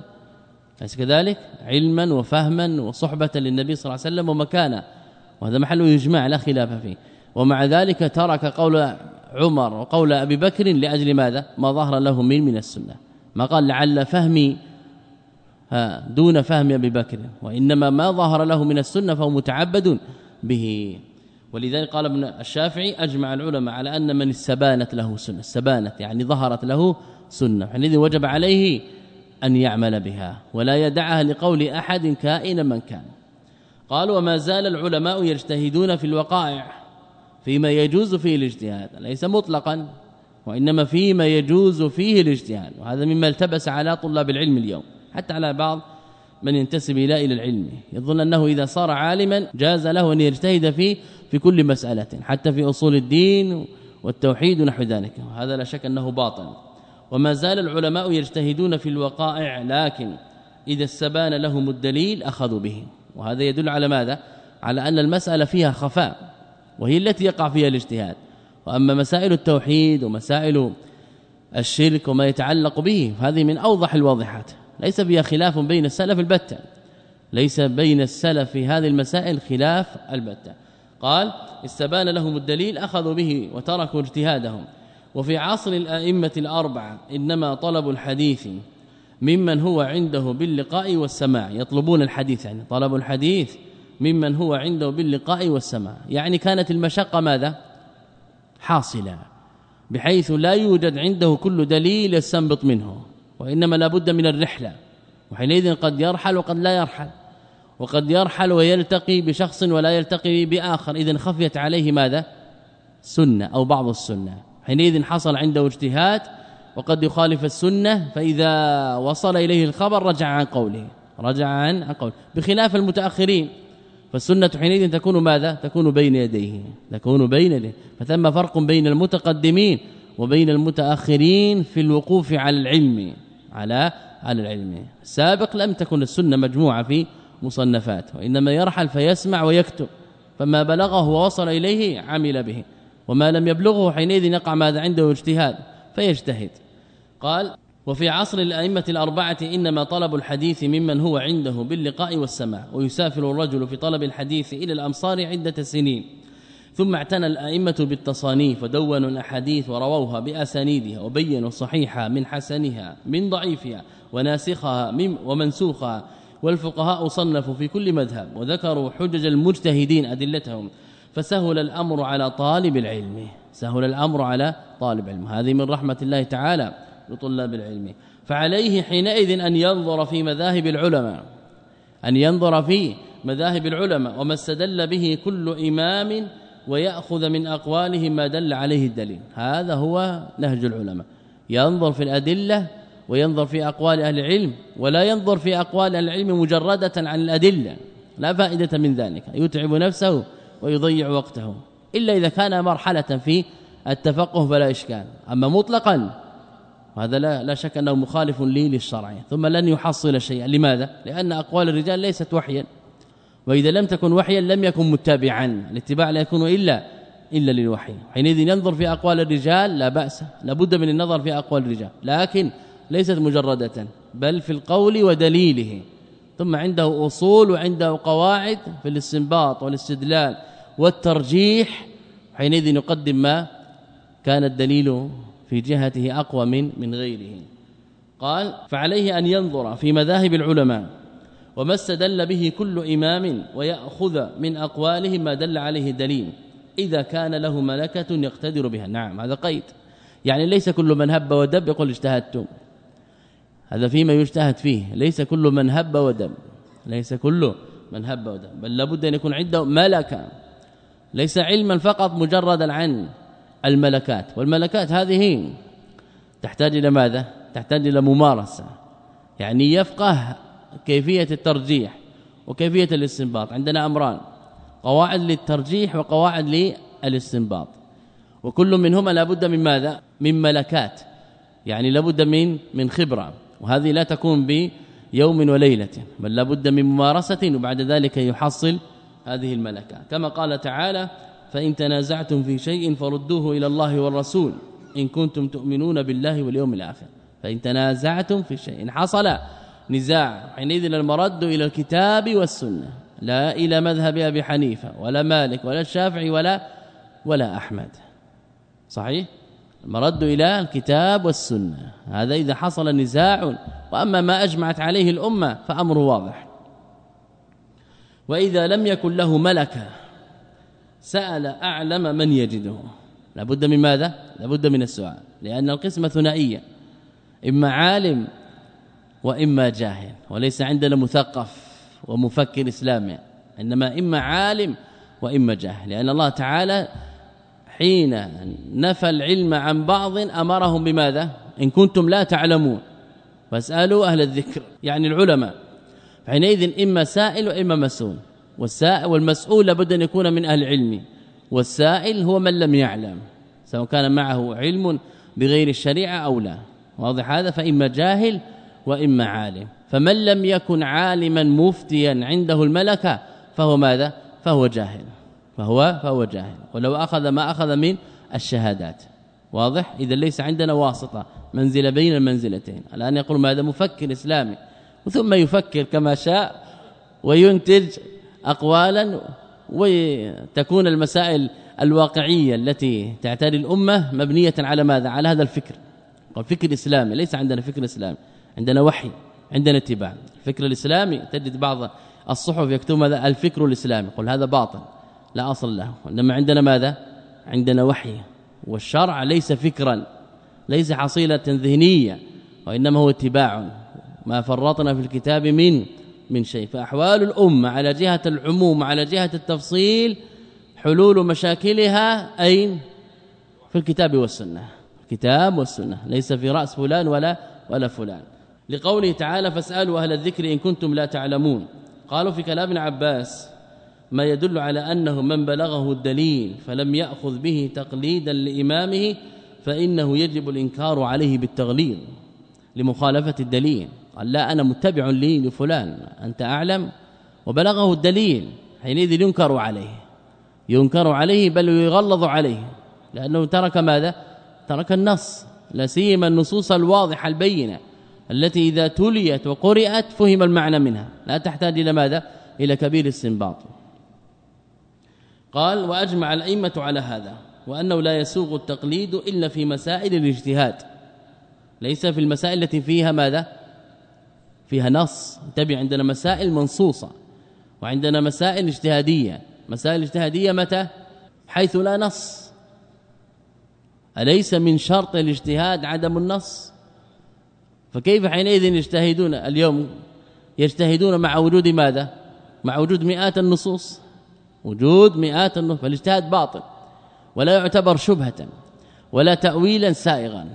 أليس كذلك؟ علما وفهما وصحبة للنبي صلى الله عليه وسلم ومكانة. وهذا محل يجمع لا خلاف فيه. ومع ذلك ترك قول عمر وقول أبي بكر لأجل ماذا؟ ما ظهر له من من السنة. ما قال لعل فهمي دون فهم أبي بكر. وإنما ما ظهر له من السنة فهو متعبد به. ولذلك قال ابن الشافعي أجمع العلماء على أن من استبانت له سنة. استبانت يعني ظهرت له سنة. حينئذ وجب عليه أن يعمل بها ولا يدعها لقول أحد كائنا من كان. قال وما زال العلماء يجتهدون في الوقائع فيما يجوز فيه الاجتهاد ليس مطلقا وإنما فيما يجوز فيه الاجتهاد وهذا مما التبس على طلاب العلم اليوم حتى على بعض من ينتسب إلى إلى العلم. يظن أنه إذا صار عالما جاز له أن يجتهد فيه في كل مسألة حتى في أصول الدين والتوحيد ونحو ذلك وهذا لا شك أنه باطل. وما زال العلماء يجتهدون في الوقائع لكن إذا استبان لهم الدليل أخذوا به وهذا يدل على ماذا؟ على أن المسألة فيها خفاء وهي التي يقع فيها الاجتهاد. وأما مسائل التوحيد ومسائل الشرك وما يتعلق به هذه من أوضح الواضحات. ليس فيها خلاف بين السلف البتة. ليس بين السلف في هذه المسائل خلاف البتة. قال استبان لهم الدليل أخذوا به وتركوا اجتهادهم. وفي عصر الأئمة الأربعة إنما طلب الحديث ممن هو عنده باللقاء والسماع. يطلبون الحديث يعني طلب الحديث ممن هو عنده باللقاء والسماع. يعني كانت المشقة ماذا؟ حاصلة بحيث لا يوجد عنده كل دليل يستنبط منه وإنما لابد من الرحلة وحينئذ قد يرحل وقد لا يرحل وقد يرحل ويلتقي بشخص ولا يلتقي بآخر. اذا خفيت عليه ماذا؟ سنة أو بعض السنة. حينئذ حصل عنده اجتهاد وقد يخالف السنة فإذا وصل إليه الخبر رجع عن قوله رجع عن قوله بخلاف المتأخرين فالسنة حينئذ تكون ماذا؟ تكون بين يديه تكون بين يديه فثم فرق بين المتقدمين وبين المتأخرين في الوقوف على العلم على على العلم. السابق لم تكن السنة مجموعة في مصنفات وإنما يرحل فيسمع ويكتب فما بلغه ووصل إليه عمل به. وما لم يبلغه حينئذ يقع ماذا عنده اجتهاد فيجتهد. قال وفي عصر الأئمة الأربعة إنما طلب الحديث ممن هو عنده باللقاء والسماع ويسافر الرجل في طلب الحديث إلى الأمصار عدة سنين. ثم اعتنى الأئمة بالتصانيف ودونوا الأحاديث ورووها بأسانيدها وبينوا صحيحها من حسنها من ضعيفها وناسخها من ومنسوخها. والفقهاء صنفوا في كل مذهب وذكروا حجج المجتهدين أدلتهم. فسهل الأمر على طالب العلم. سهل الأمر على طالب العلم. هذه من رحمة الله تعالى لطلاب العلم. فعليه حينئذ أن ينظر في مذاهب العلماء. أن ينظر في مذاهب العلماء. وما استدل به كل إمام ويأخذ من أقوالهم ما دل عليه الدليل. هذا هو نهج العلماء. ينظر في الأدلة وينظر في أقوال أهل العلم ولا ينظر في أقوال أهل العلم مجردة عن الأدلة. لا فائدة من ذلك. يتعب نفسه ويضيع وقته إلا إذا كان مرحلة في التفقه فلا إشكال. أما مطلقا وهذا لا, لا شك أنه مخالف لي للشرع. ثم لن يحصل شيئا. لماذا؟ لأن أقوال الرجال ليست وحيا. وإذا لم تكن وحيا لم يكن متبعا الاتباع لا يكون إلا إلا للوحي. حينئذ ينظر في أقوال الرجال لا بأس. لابد من النظر في أقوال الرجال. لكن ليست مجردة بل في القول ودليله. ثم عنده أصول وعنده قواعد في الاستنباط والاستدلال والترجيح حينئذ يقدم ما كان الدليل في جهته أقوى من من غيره. قال فعليه أن ينظر في مذاهب العلماء وما استدل به كل إمام ويأخذ من أقوالهم ما دل عليه دليل إذا كان له ملكة يقتدر بها. نعم هذا قيد. يعني ليس كل من هب ودب يقول اجتهدت هذا فيما يجتهد فيه. ليس كل من هب ودب ليس كل من هب ودب بل لابد أن يكون عنده ملكة. ليس علما فقط مجردا عن الملكات. والملكات هذه تحتاج إلى ماذا؟ تحتاج إلى ممارسة. يعني يفقه كيفية الترجيح وكيفية الاستنباط. عندنا أمران. قواعد للترجيح وقواعد للاستنباط. وكل منهما لابد من ماذا؟ من ملكات. يعني لابد من من خبرة. وهذه لا تكون بيوم وليلة بل لابد من ممارسة وبعد ذلك يحصل هذه الملكات كما قال تعالى فإن تنازعتم في شيء فردوه إلى الله والرسول إن كنتم تؤمنون بالله واليوم الآخر. فإن تنازعتم في شيء إن حصل نزاع حينئذ المرد إلى الكتاب والسنة لا إلى مذهب أبي حنيفة ولا مالك ولا الشافعي ولا ولا أحمد. صحيح؟ المرد إلى الكتاب والسنة. هذا إذا حصل نزاع وأما ما أجمعت عليه الأمة فأمر واضح. وإذا لم يكن له ملكة سأل أعلم من يجده. لابد من ماذا؟ لابد من السؤال. لأن القسمة ثنائية إما عالم وإما جاهل وليس عندنا مثقف ومفكر إسلامي. إنما إما عالم وإما جاهل. لأن الله تعالى حين نفى العلم عن بعض أمرهم بماذا؟ إن كنتم لا تعلمون. فاسألوا أهل الذكر يعني العلماء. حينئذ إما سائل وإما مسؤول. والسائل والمسؤول لابد أن يكون من أهل العلم. والسائل هو من لم يعلم سواء كان معه علم بغير الشريعة أو لا. واضح هذا؟ فإما جاهل وإما عالم. فمن لم يكن عالما مفتيا عنده الملكة فهو ماذا؟ فهو جاهل. فهو فهو جاهل. ولو أخذ ما أخذ من الشهادات. واضح؟ إذا ليس عندنا واسطة منزلة بين المنزلتين. الآن يقول ماذا مفكر إسلامي. ثم يفكر كما شاء وينتج اقوالا وتكون المسائل الواقعية التي تعتري الأمة مبنية على ماذا؟ على هذا الفكر. الفكر الاسلامي ليس عندنا فكر إسلامي. عندنا وحي عندنا اتباع. الفكر الإسلامي تجد بعض الصحف يكتب ماذا؟ الفكر الإسلامي. قل هذا باطل. لا أصل له. إنما عندنا ماذا؟ عندنا وحي. والشرع ليس فكرا ليس حصيلة ذهنية وإنما هو اتباع. ما فرطنا في الكتاب من من شيء. فأحوال الأمة على جهة العموم على جهة التفصيل حلول مشاكلها أين؟ في الكتاب والسنة. الكتاب والسنة. ليس في رأس فلان ولا ولا فلان. لقوله تعالى فاسألوا أهل الذكر إن كنتم لا تعلمون قالوا في كلام عباس ما يدل على أنه من بلغه الدليل فلم يأخذ به تقليدا لإمامه فإنه يجب الإنكار عليه بالتغليظ لمخالفة الدليل. قال لا أنا متبع لي لفلان أنت أعلم. وبلغه الدليل حينئذ ينكر عليه. ينكر عليه بل يغلظ عليه. لأنه ترك ماذا؟ ترك النص لا سيما النصوص الواضحة البينة التي إذا تليت وقرات فهم المعنى منها. لا تحتاج إلى ماذا؟ إلى كبير استنباط قال وأجمع الأئمة على هذا وأنه لا يسوغ التقليد إلا في مسائل الاجتهاد. ليس في المسائل التي فيها ماذا؟ فيها نص. انتبه عندنا مسائل منصوصة وعندنا مسائل اجتهادية. مسائل اجتهادية متى؟ حيث لا نص. أليس من شرط الاجتهاد عدم النص؟ فكيف حينئذ يجتهدون اليوم؟ يجتهدون مع وجود ماذا؟ مع وجود مئات النصوص. وجود مئات النصوص فالاجتهاد باطل ولا يعتبر شبهة ولا تاويلا سائغا.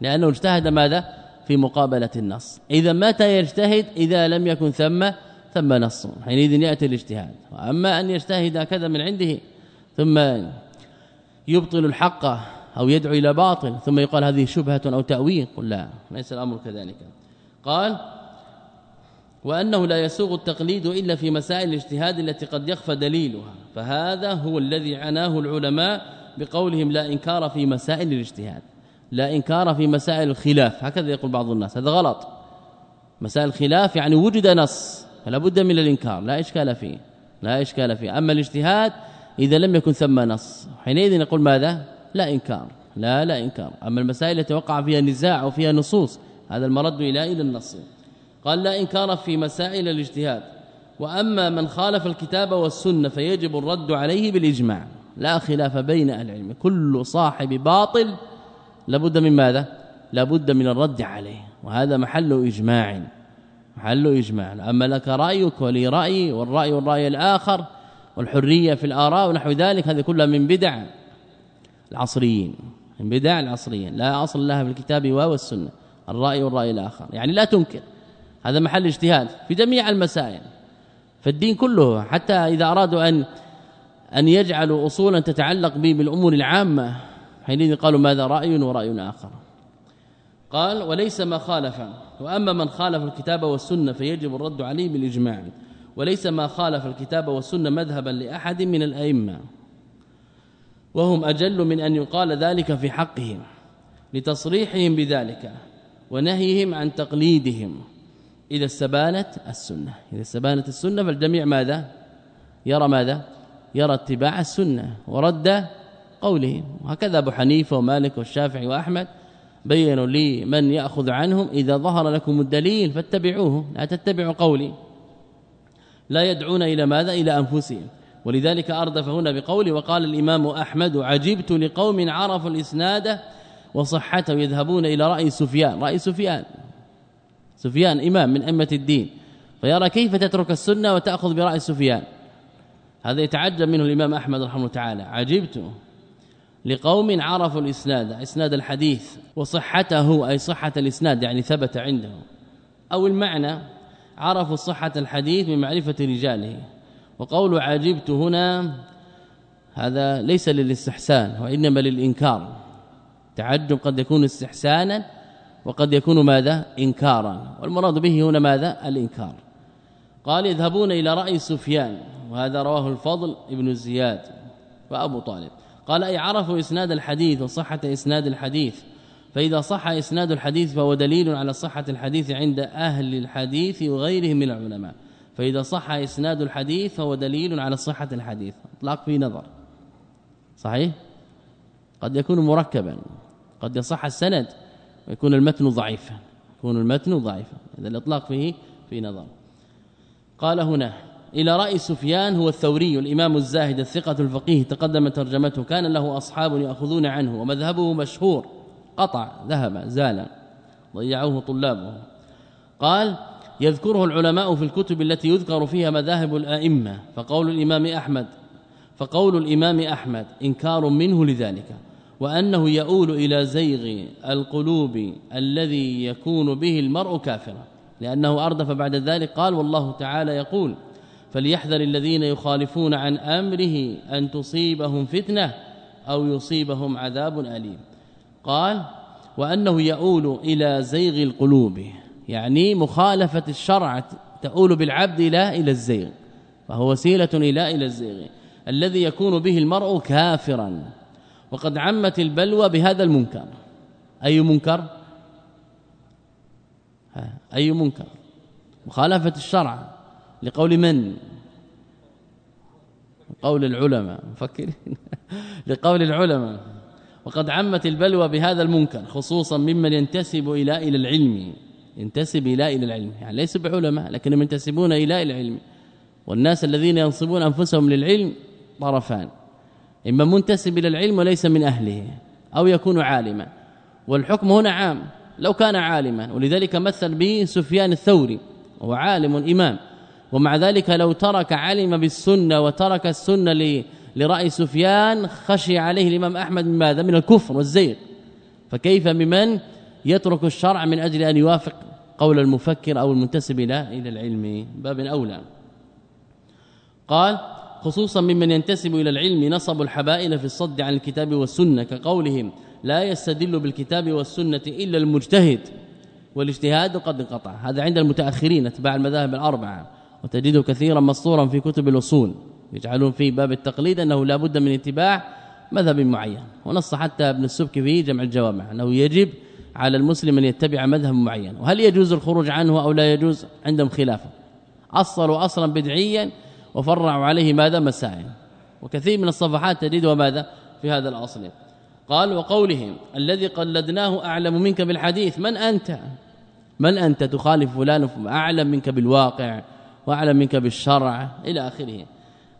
لأنه اجتهد ماذا؟ في مقابلة النص. إذا متى يجتهد؟ إذا لم يكن ثم ثم نص. حينئذ يأتي الاجتهاد. وأما أن يجتهد كذا من عنده ثم يبطل الحق أو يدعو إلى باطل ثم يقال هذه شبهة أو تأويل قل لا ليس الأمر كذلك. قال وأنه لا يسوغ التقليد إلا في مسائل الاجتهاد التي قد يخفى دليلها. فهذا هو الذي عناه العلماء بقولهم لا إنكار في مسائل الاجتهاد لا إنكار في مسائل الخلاف. هكذا يقول بعض الناس. هذا غلط. مسائل الخلاف يعني وجد نص فلا بد من الإنكار لا إشكال فيه لا إشكال فيه. أما الاجتهاد إذا لم يكن ثم نص حينئذ نقول ماذا؟ لا إنكار لا لا إنكار. أما المسائل التي وقع فيها نزاع وفيها نصوص هذا المرد إلى إلى النص. قال لا إنكار في مسائل الاجتهاد. وأما من خالف الكتاب والسنة فيجب الرد عليه بالإجماع. لا خلاف بين أهل العلم. كل صاحب باطل لابد من ماذا؟ لابد من الرد عليه. وهذا محل إجماع. محل إجماع. أما لك رأيك ولي رأي والرأي والرأي الآخر والحرية في الآراء ونحو ذلك هذه كلها من بدع العصريين. من بدع العصريين. لا أصل لها في الكتاب والسنة. الرأي والرأي الآخر. يعني لا تنكر. هذا محل اجتهاد في جميع المسائل فالدين كله حتى إذا أرادوا أن أن يجعلوا اصولا تتعلق به بالأمور العامة حينئذ قالوا ماذا رأي ورأي آخر. قال وليس ما خالف وأما من خالف الكتاب والسنة فيجب الرد عليه بالإجماع وليس ما خالف الكتاب والسنة مذهبا لأحد من الأئمة. وهم أجل من أن يقال ذلك في حقهم لتصريحهم بذلك ونهيهم عن تقليدهم. إذا استبانت السنة. إذا استبانت السنة فالجميع ماذا؟ يرى ماذا؟ يرى اتباع السنة ورد قوله وهكذا أبو حنيفة ومالك والشافعي وأحمد بينوا لي من يأخذ عنهم إذا ظهر لكم الدليل فاتبعوه. لا تتبعوا قولي. لا يدعون إلى ماذا؟ إلى أنفسهم. ولذلك أردف هنا بقوله وقال الإمام أحمد عجبت لقوم عرفوا الإسناد وصحته يذهبون إلى رأي سفيان. رأي سفيان. سفيان إمام من أئمة الدين فيرى كيف تترك السنة وتأخذ برأي سفيان. هذا يتعجب منه الإمام أحمد رحمه الله تعالى. عجبت لقوم عرفوا الإسناد إسناد الحديث وصحته أي صحة الإسناد يعني ثبت عنده. أو المعنى عرفوا صحة الحديث من معرفة رجاله. وقول عجبت هنا هذا ليس للاستحسان وإنما للإنكار. تعجب قد يكون استحسانا وقد يكون ماذا؟ إنكارا. والمراد به هنا ماذا؟ الإنكار. قال يذهبون إلى رأي سفيان. وهذا رواه الفضل ابن زياد وأبو طالب. قال أي عرفوا إسناد الحديث وصحة إسناد الحديث. فإذا صح إسناد الحديث فهو دليل على صحة الحديث عند أهل الحديث وغيرهم من العلماء. فإذا صح إسناد الحديث فهو دليل على صحة الحديث. إطلاق في نظر. صحيح؟ قد يكون مركبا. قد يصح السند. ويكون المتن ضعيفا. يكون المتن ضعيفا. إذا الإطلاق فيه في نظر. قال هنا إلى رأي سفيان هو الثوري الإمام الزاهد الثقة الفقيه تقدم ترجمته. كان له أصحاب يأخذون عنه ومذهبه مشهور. قطع ذهب زال. ضيعوه طلابه. قال يذكره العلماء في الكتب التي يذكر فيها مذاهب الأئمة فقول الإمام أحمد فقول الإمام أحمد إنكار منه لذلك. وأنه يؤول إلى زيغ القلوب الذي يكون به المرء كافرا لأنه أردف بعد ذلك قال والله تعالى يقول فليحذر الذين يخالفون عن أمره أن تصيبهم فتنة أو يصيبهم عذاب أليم. قال وأنه يؤول إلى زيغ القلوب يعني مخالفة الشرع تؤول بالعبد إلى إلى الزيغ فهو وسيلة إلى إلى الزيغ الذي يكون به المرء كافرا. وقد عمت البلوى بهذا المنكر. أي منكر؟ أي منكر؟ مخالفة الشرع. لقول من؟ قول العلماء. مفكرين. لقول العلماء. وقد عمت البلوى بهذا المنكر خصوصا ممن ينتسب إلى إلى العلم. ينتسب إلى إلى العلم. يعني ليسوا بعلماء لكنهم ينتسبون إلى العلم. والناس الذين ينصبون أنفسهم للعلم طرفان. إما منتسب إلى العلم وليس من أهله أو يكون عالما. والحكم هنا عام لو كان عالما. ولذلك مثل به سفيان الثوري وهو عالم إمام. ومع ذلك لو ترك علم بالسنة وترك السنة لرأي سفيان خشي عليه الإمام أحمد من ماذا؟ من الكفر والزيغ. فكيف بمن يترك الشرع من أجل أن يوافق قول المفكر أو المنتسب إلى إلى العلم؟ باب أولى. قال خصوصا ممن ينتسب إلى العلم نصب الحبائل في الصد عن الكتاب والسنة كقولهم لا يستدل بالكتاب والسنة إلا المجتهد والاجتهاد قد انقطع. هذا عند المتأخرين أتباع المذاهب الأربعة وتجده كثيرا مسطورا في كتب الأصول يجعلون في باب التقليد أنه لا بد من اتباع مذهب معين. ونص حتى ابن السبك في جمع الجوامع أنه يجب على المسلم أن يتبع مذهب معين. وهل يجوز الخروج عنه أو لا يجوز؟ عندهم خلاف أصلوا أصلا بدعيا وفرعوا عليه ماذا؟ مسائل وكثير من الصفحات تجدها ماذا في هذا الأصل. قال وقولهم الذي قلدناه أعلم منك بالحديث. من أنت؟ من أنت؟ تخالف فلان أعلم منك بالواقع وأعلم منك بالشرع إلى آخره.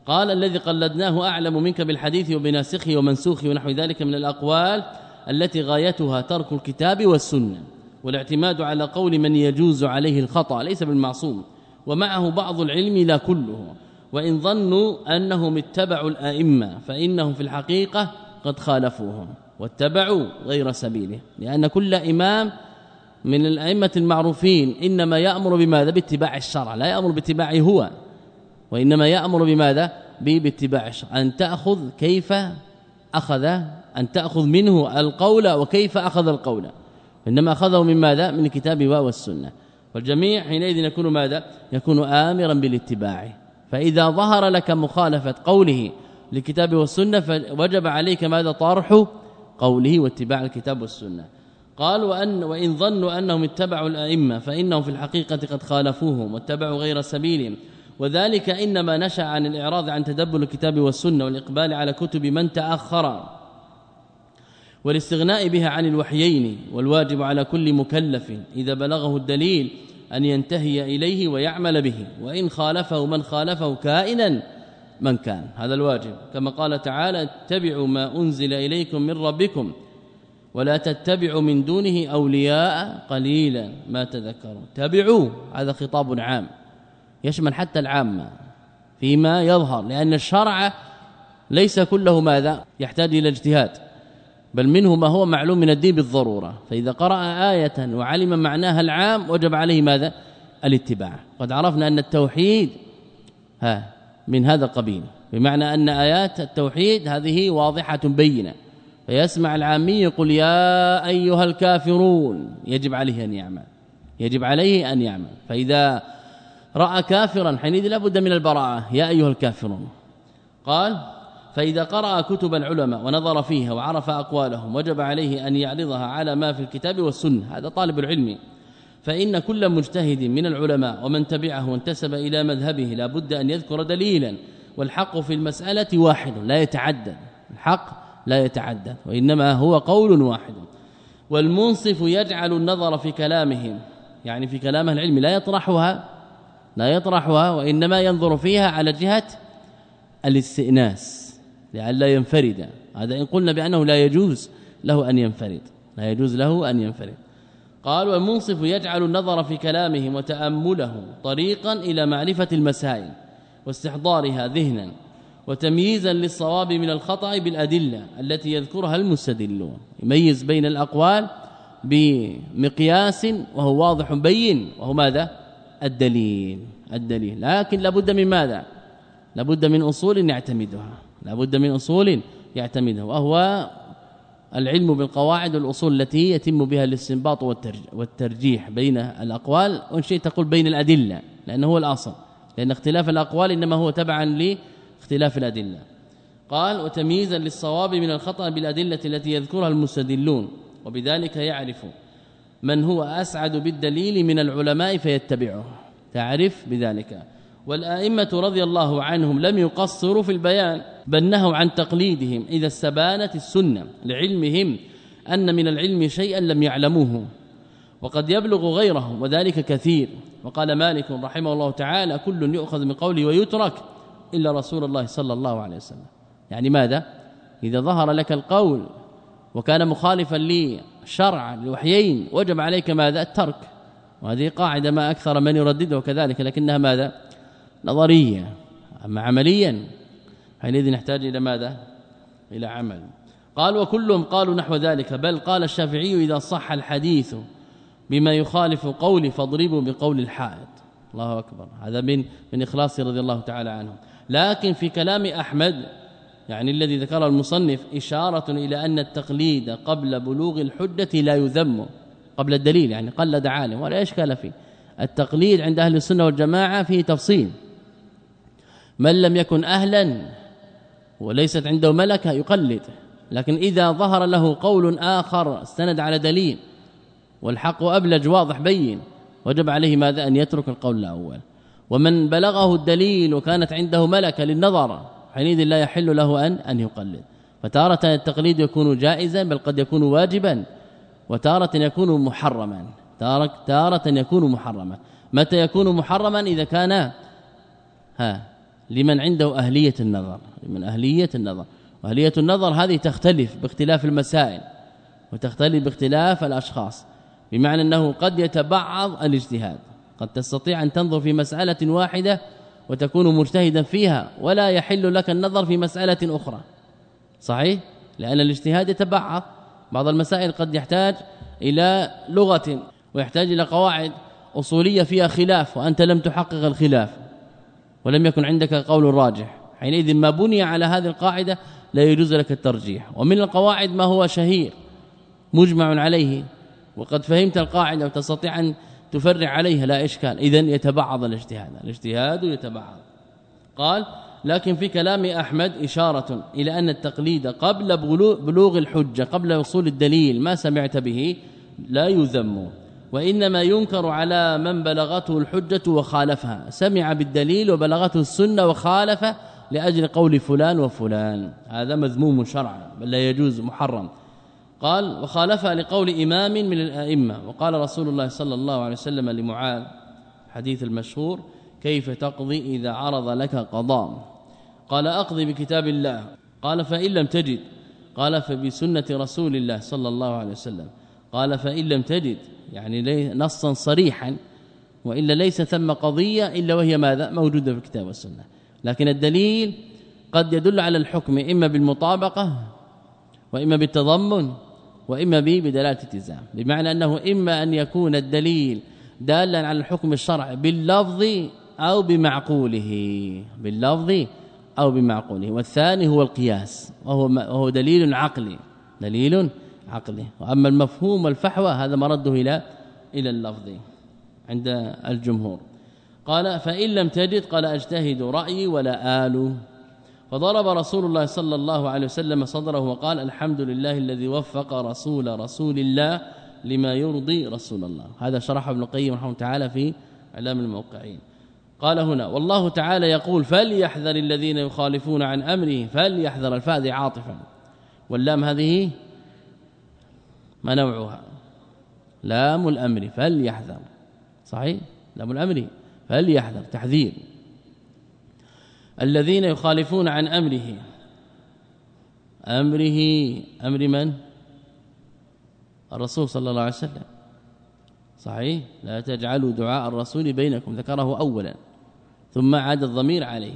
قال الذي قلدناه أعلم منك بالحديث وبناسخه ومنسوخه ونحو ذلك من الأقوال التي غايتها ترك الكتاب والسنة. والاعتماد على قول من يجوز عليه الخطأ. ليس بالمعصوم. ومعه بعض العلم لا كله. وإن ظنوا أنهم اتبعوا الأئمة فإنهم في الحقيقة قد خالفوهم واتبعوا غير سبيله لأن كل إمام من الأئمة المعروفين إنما يأمر بماذا؟ باتباع الشرع لا يأمر باتباعه هو وإنما يأمر بماذا؟ باتباع الشرع. أن تأخذ كيف أخذ أن تأخذ منه القول وكيف أخذ القول. إنما أخذه من ماذا؟ من الكتاب والسنة. والجميع حينئذ يكون ماذا؟ يكون آمرا بالاتباع. فإذا ظهر لك مخالفة قوله للكتاب والسنة فوجب عليك ماذا طرح قوله واتباع الكتاب والسنة. قال وأن وإن ظنوا أنهم اتبعوا الأئمة فإنهم في الحقيقة قد خالفوهم واتبعوا غير سبيلهم وذلك إنما نشأ عن الإعراض عن تدبر الكتاب والسنة والإقبال على كتب من تأخر. والاستغناء بها عن الوحيين والواجب على كل مكلف إذا بلغه الدليل أن ينتهي إليه ويعمل به وإن خالفه من خالفه كائنا من كان. هذا الواجب. كما قال تعالى اتبعوا ما أنزل إليكم من ربكم ولا تتبعوا من دونه أولياء قليلا ما تذكرون. تبعوا. هذا خطاب عام. يشمل حتى العامة فيما يظهر لأن الشرع ليس كله ماذا؟ يحتاج إلى اجتهاد. بل منه ما هو معلوم من الدين بالضرورة. فإذا قرأ آية وعلم معناها العام وجب عليه ماذا؟ الاتباع. قد عرفنا أن التوحيد ها من هذا القبيل. بمعنى أن آيات التوحيد هذه واضحة بينة. فيسمع العامي يقول يا أيها الكافرون. يجب عليه أن يعمل. يجب عليه أن يعمل. فإذا رأى كافرا حينئذ لابد من البراءة. يا أيها الكافرون. قال فإذا قرأ كتب العلماء ونظر فيها وعرف أقوالهم وجب عليه أن يعرضها على ما في الكتاب والسنة هذا طالب العلم. فإن كل مجتهد من العلماء ومن تبعه وانتسب إلى مذهبه لا بد أن يذكر دليلا والحق في المسألة واحد لا يتعدد. الحق لا يتعدد وإنما هو قول واحد. والمنصف يجعل النظر في كلامهم يعني في كلامه العلم لا يطرحها لا يطرحها وإنما ينظر فيها على جهة الاستئناس. لئلا ينفرد. هذا إن قلنا بأنه لا يجوز له أن ينفرد. لا يجوز له أن ينفرد. قال والمنصف يجعل النظر في كلامهم وتأمله طريقا إلى معرفة المسائل واستحضارها ذهنا وتمييزا للصواب من الخطأ بالأدلة التي يذكرها المستدلون. يميز بين الأقوال بمقياس وهو واضح بين وهو ماذا؟ الدليل. الدليل. لكن لابد من ماذا؟ لابد من أصول يعتمدها لابد من أصول يعتمدها وهو العلم بالقواعد والأصول التي يتم بها الاستنباط والترجيح بين الأقوال وإن شئت تقول بين الأدلة لأنه هو الأصل لأن اختلاف الأقوال إنما هو تبعا لاختلاف الأدلة. قال وتمييزا للصواب من الخطأ بالأدلة التي يذكرها المستدلون وبذلك يعرف من هو أسعد بالدليل من العلماء فيتبعه. تعرف بذلك. والأئمة رضي الله عنهم لم يقصروا في البيان بل نهوا عن تقليدهم. إذا استبانت السنة لعلمهم أن من العلم شيئا لم يعلموه وقد يبلغ غيرهم وذلك كثير. وقال مالك رحمه الله تعالى كل يؤخذ من قوله ويترك إلا رسول الله صلى الله عليه وسلم. يعني ماذا؟ إذا ظهر لك القول وكان مخالفا لشرع الوحيين وجب عليك ماذا؟ الترك. وهذه قاعدة ما أكثر من يرددها كذلك لكنها ماذا؟ نظرية. أما عمليا حينئذ نحتاج إلى ماذا؟ إلى عمل. قال وكلهم قالوا نحو ذلك بل قال الشافعي إذا صح الحديث بما يخالف قولي فاضربوا بقول الحائط. الله أكبر. هذا من من إخلاص رضي الله تعالى عنه لكن في كلام أحمد يعني الذي ذكر المصنف إشارة إلى أن التقليد قبل بلوغ الحجة لا يذم قبل الدليل يعني قلد عالم ولا إشكال فيه. التقليد عند أهل السنة والجماعة فيه تفصيل. من لم يكن أهلا وليست عنده ملكة يقلد. لكن إذا ظهر له قول آخر استند على دليل. والحق أبلج واضح بين. وجب عليه ماذا؟ أن يترك القول الأول. ومن بلغه الدليل وكانت عنده ملكة للنظر حينئذ لا يحل له أن أن يقلد. فتارة التقليد يكون جائزا بل قد يكون واجبا. وتارة يكون محرما. تارة يكون محرما. متى يكون محرما؟ إذا كان ها لمن عنده أهلية النظر لمن أهلية النظر. وأهلية النظر هذه تختلف باختلاف المسائل وتختلف باختلاف الأشخاص بمعنى أنه قد يتبعض الاجتهاد قد تستطيع أن تنظر في مسألة واحدة وتكون مجتهدا فيها ولا يحل لك النظر في مسألة أخرى. صحيح؟ لأن الاجتهاد يتبعض. بعض المسائل قد يحتاج إلى لغة ويحتاج إلى قواعد أصولية فيها خلاف وأنت لم تحقق الخلاف. ولم يكن عندك قول راجح. حينئذ ما بني على هذه القاعدة لا يجوز لك الترجيح. ومن القواعد ما هو شهير مجمع عليه. وقد فهمت القاعدة وتستطيع أن تفرع عليها لا إشكال. إذن يتبعض الاجتهاد. الاجتهاد يتبعض. قال لكن في كلام أحمد إشارة إلى أن التقليد قبل بلوغ الحجة قبل وصول الدليل ما سمعت به لا يذم. وإنما ينكر على من بلغته الحجة وخالفها. سمع بالدليل وبلغته السنة وخالف لأجل قول فلان وفلان. هذا مذموم شرعا بل لا يجوز محرم. قال وخالف لقول إمام من الأئمة وقال رسول الله صلى الله عليه وسلم لمعاذ حديث المشهور كيف تقضي إذا عرض لك قضاء؟ قال أقضي بكتاب الله قال فإن لم تجد قال فبسنة رسول الله صلى الله عليه وسلم قال فإن لم تجد يعني نصا صريحا والا ليس ثم قضية إلا وهي ماذا؟ موجودة في الكتاب والسنة. لكن الدليل قد يدل على الحكم إما بالمطابقة وإما بالتضمن وإما بدلاله التزام. بمعنى أنه إما أن يكون الدليل دالا على الحكم الشرعي باللفظ أو بمعقوله. باللفظ أو بمعقوله. والثاني هو القياس وهو وهو دليل عقلي. دليل عقلي وأما المفهوم والفحوى هذا مرده إلى إلى اللفظ عند الجمهور. قال فإن لم تجد قال أجتهد رأيي ولا آل. فضرب رسول الله صلى الله عليه وسلم صدره وقال الحمد لله الذي وفق رسول رسول الله لما يرضي رسول الله. هذا شرح ابن القيم رحمه الله تعالى في إعلام الموقعين. قال هنا والله تعالى يقول فليحذر الذين يخالفون عن أمره فليحذر الفاء عاطفا. واللام هذه ما نوعها؟ لام الأمر فليحذر. صحيح؟ لام الأمر فليحذر. تحذير. الذين يخالفون عن أمره. أمره أمر من؟ الرسول صلى الله عليه وسلم. صحيح؟ لا تجعلوا دعاء الرسول بينكم. ذكره اولا. ثم عاد الضمير عليه.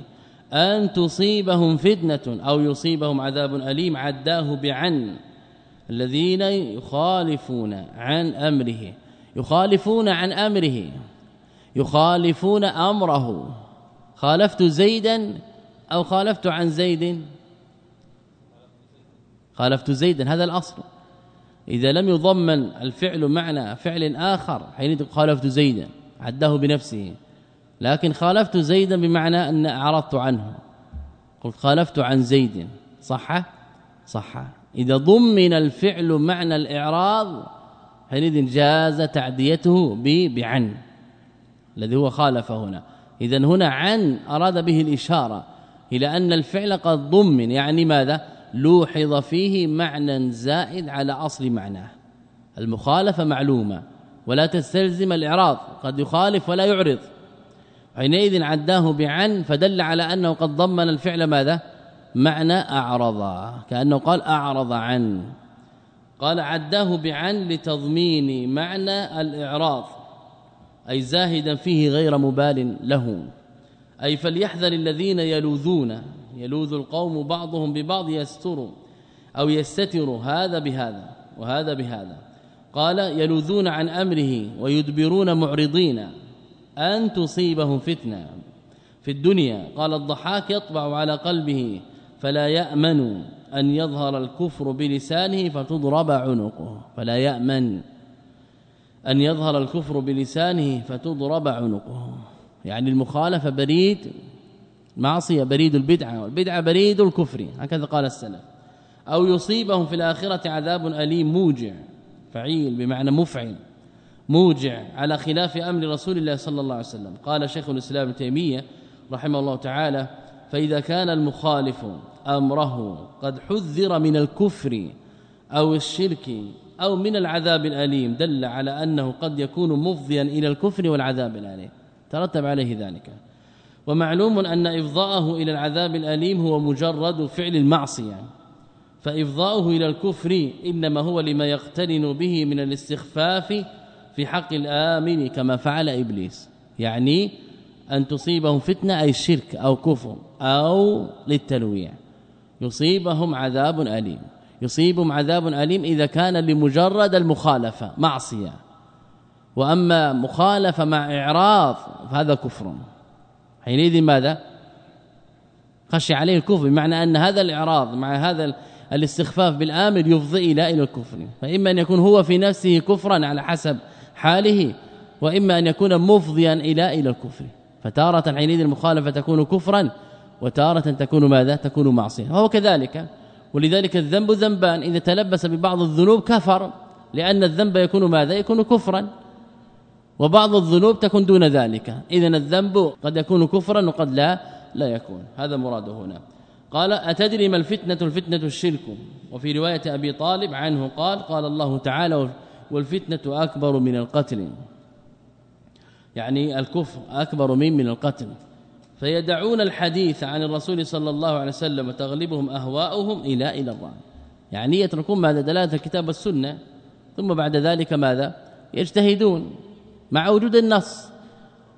أن تصيبهم فتنة أو يصيبهم عذاب أليم عداه بعن. الذين يخالفون عن أمره يخالفون عن أمره يخالفون أمره. خالفت زيدا أو خالفت عن زيد؟ خالفت زيدا هذا الأصل. إذا لم يضمن الفعل معنى فعل آخر حين خالفت زيدا عداه بنفسه. لكن خالفت زيدا بمعنى أن أعرضت عنه. قلت خالفت عن زيد صح؟ صح. إذا ضمن الفعل معنى الاعراض حينئذ جاز تعديته بعن الذي هو خالف هنا. اذا هنا عن أراد به الإشارة إلى أن الفعل قد ضمن يعني ماذا؟ لوحظ فيه معنى زائد على أصل معناه. المخالفة معلومة ولا تستلزم الاعراض قد يخالف ولا يعرض. حينئذ عداه بعن فدل على أنه قد ضمن الفعل ماذا؟ معنى أعرض. كأنه قال أعرض عن. قال عداه بعن لتضمين معنى الإعراض أي زاهدا فيه غير مبال له. أي فليحذر الذين يلوذون يلوذ القوم بعضهم ببعض يستر أو يستتر هذا بهذا وهذا بهذا. قال يلوذون عن أمره ويدبرون معرضين أن تصيبهم فتنة في الدنيا. قال الضحاك يطبع على قلبه فلا يأمن أن يظهر الكفر بلسانه فتضرب عنقه. فلا يأمن أن يظهر الكفر بلسانه فتضرب عنقه. يعني المخالفة بريد معصيه بريد البدعة والبدعة بريد الكفر هكذا قال السلف. أو يصيبهم في الآخرة عذاب أليم موجع فعيل بمعنى مفعل موجع على خلاف أمر رسول الله صلى الله عليه وسلم. قال شيخ الإسلام ابن تيمية رحمه الله تعالى فإذا كان المخالف أمره قد حذر من الكفر أو الشرك أو من العذاب الأليم دل على أنه قد يكون مفضيا إلى الكفر والعذاب الأليم. ترتب عليه ذلك. ومعلوم أن إفضاءه إلى العذاب الأليم هو مجرد فعل المعصية. فافضاؤه إلى الكفر إنما هو لما يقترن به من الاستخفاف في حق الآمن كما فعل إبليس. يعني أن تصيبهم فتنة أي شرك أو كفر أو للتنويع يصيبهم عذاب أليم. يصيبهم عذاب أليم إذا كان لمجرد المخالفة معصية. وأما مخالفة مع إعراض فهذا كفر. حينئذ ماذا؟ خشي عليه الكفر بمعنى أن هذا الإعراض مع هذا الاستخفاف بالآمر يفضي إلى إلى الكفر. فإما أن يكون هو في نفسه كفرا على حسب حاله وإما أن يكون مفضيا إلى إلى الكفر. فتارة حينئذ المخالفة تكون كفرا وتارة تكون ماذا؟ تكون معصية. وهو كذلك. ولذلك الذنب ذنبان. إذا تلبس ببعض الذنوب كفر. لأن الذنب يكون ماذا؟ يكون كفرا. وبعض الذنوب تكون دون ذلك. اذا الذنب قد يكون كفرا وقد لا لا يكون. هذا مراده هنا. قال أتدري ما الفتنة؟ الفتنة الشرك. وفي رواية أبي طالب عنه قال قال الله تعالى والفتنة أكبر من القتل. يعني الكفر أكبر من من القتل. فيدعون الحديث عن الرسول صلى الله عليه وسلم وتغلبهم أهواؤهم إلى إلى الله. يعني يتركون ماذا دلالة الكتاب والسنة ثم بعد ذلك ماذا؟ يجتهدون مع وجود النص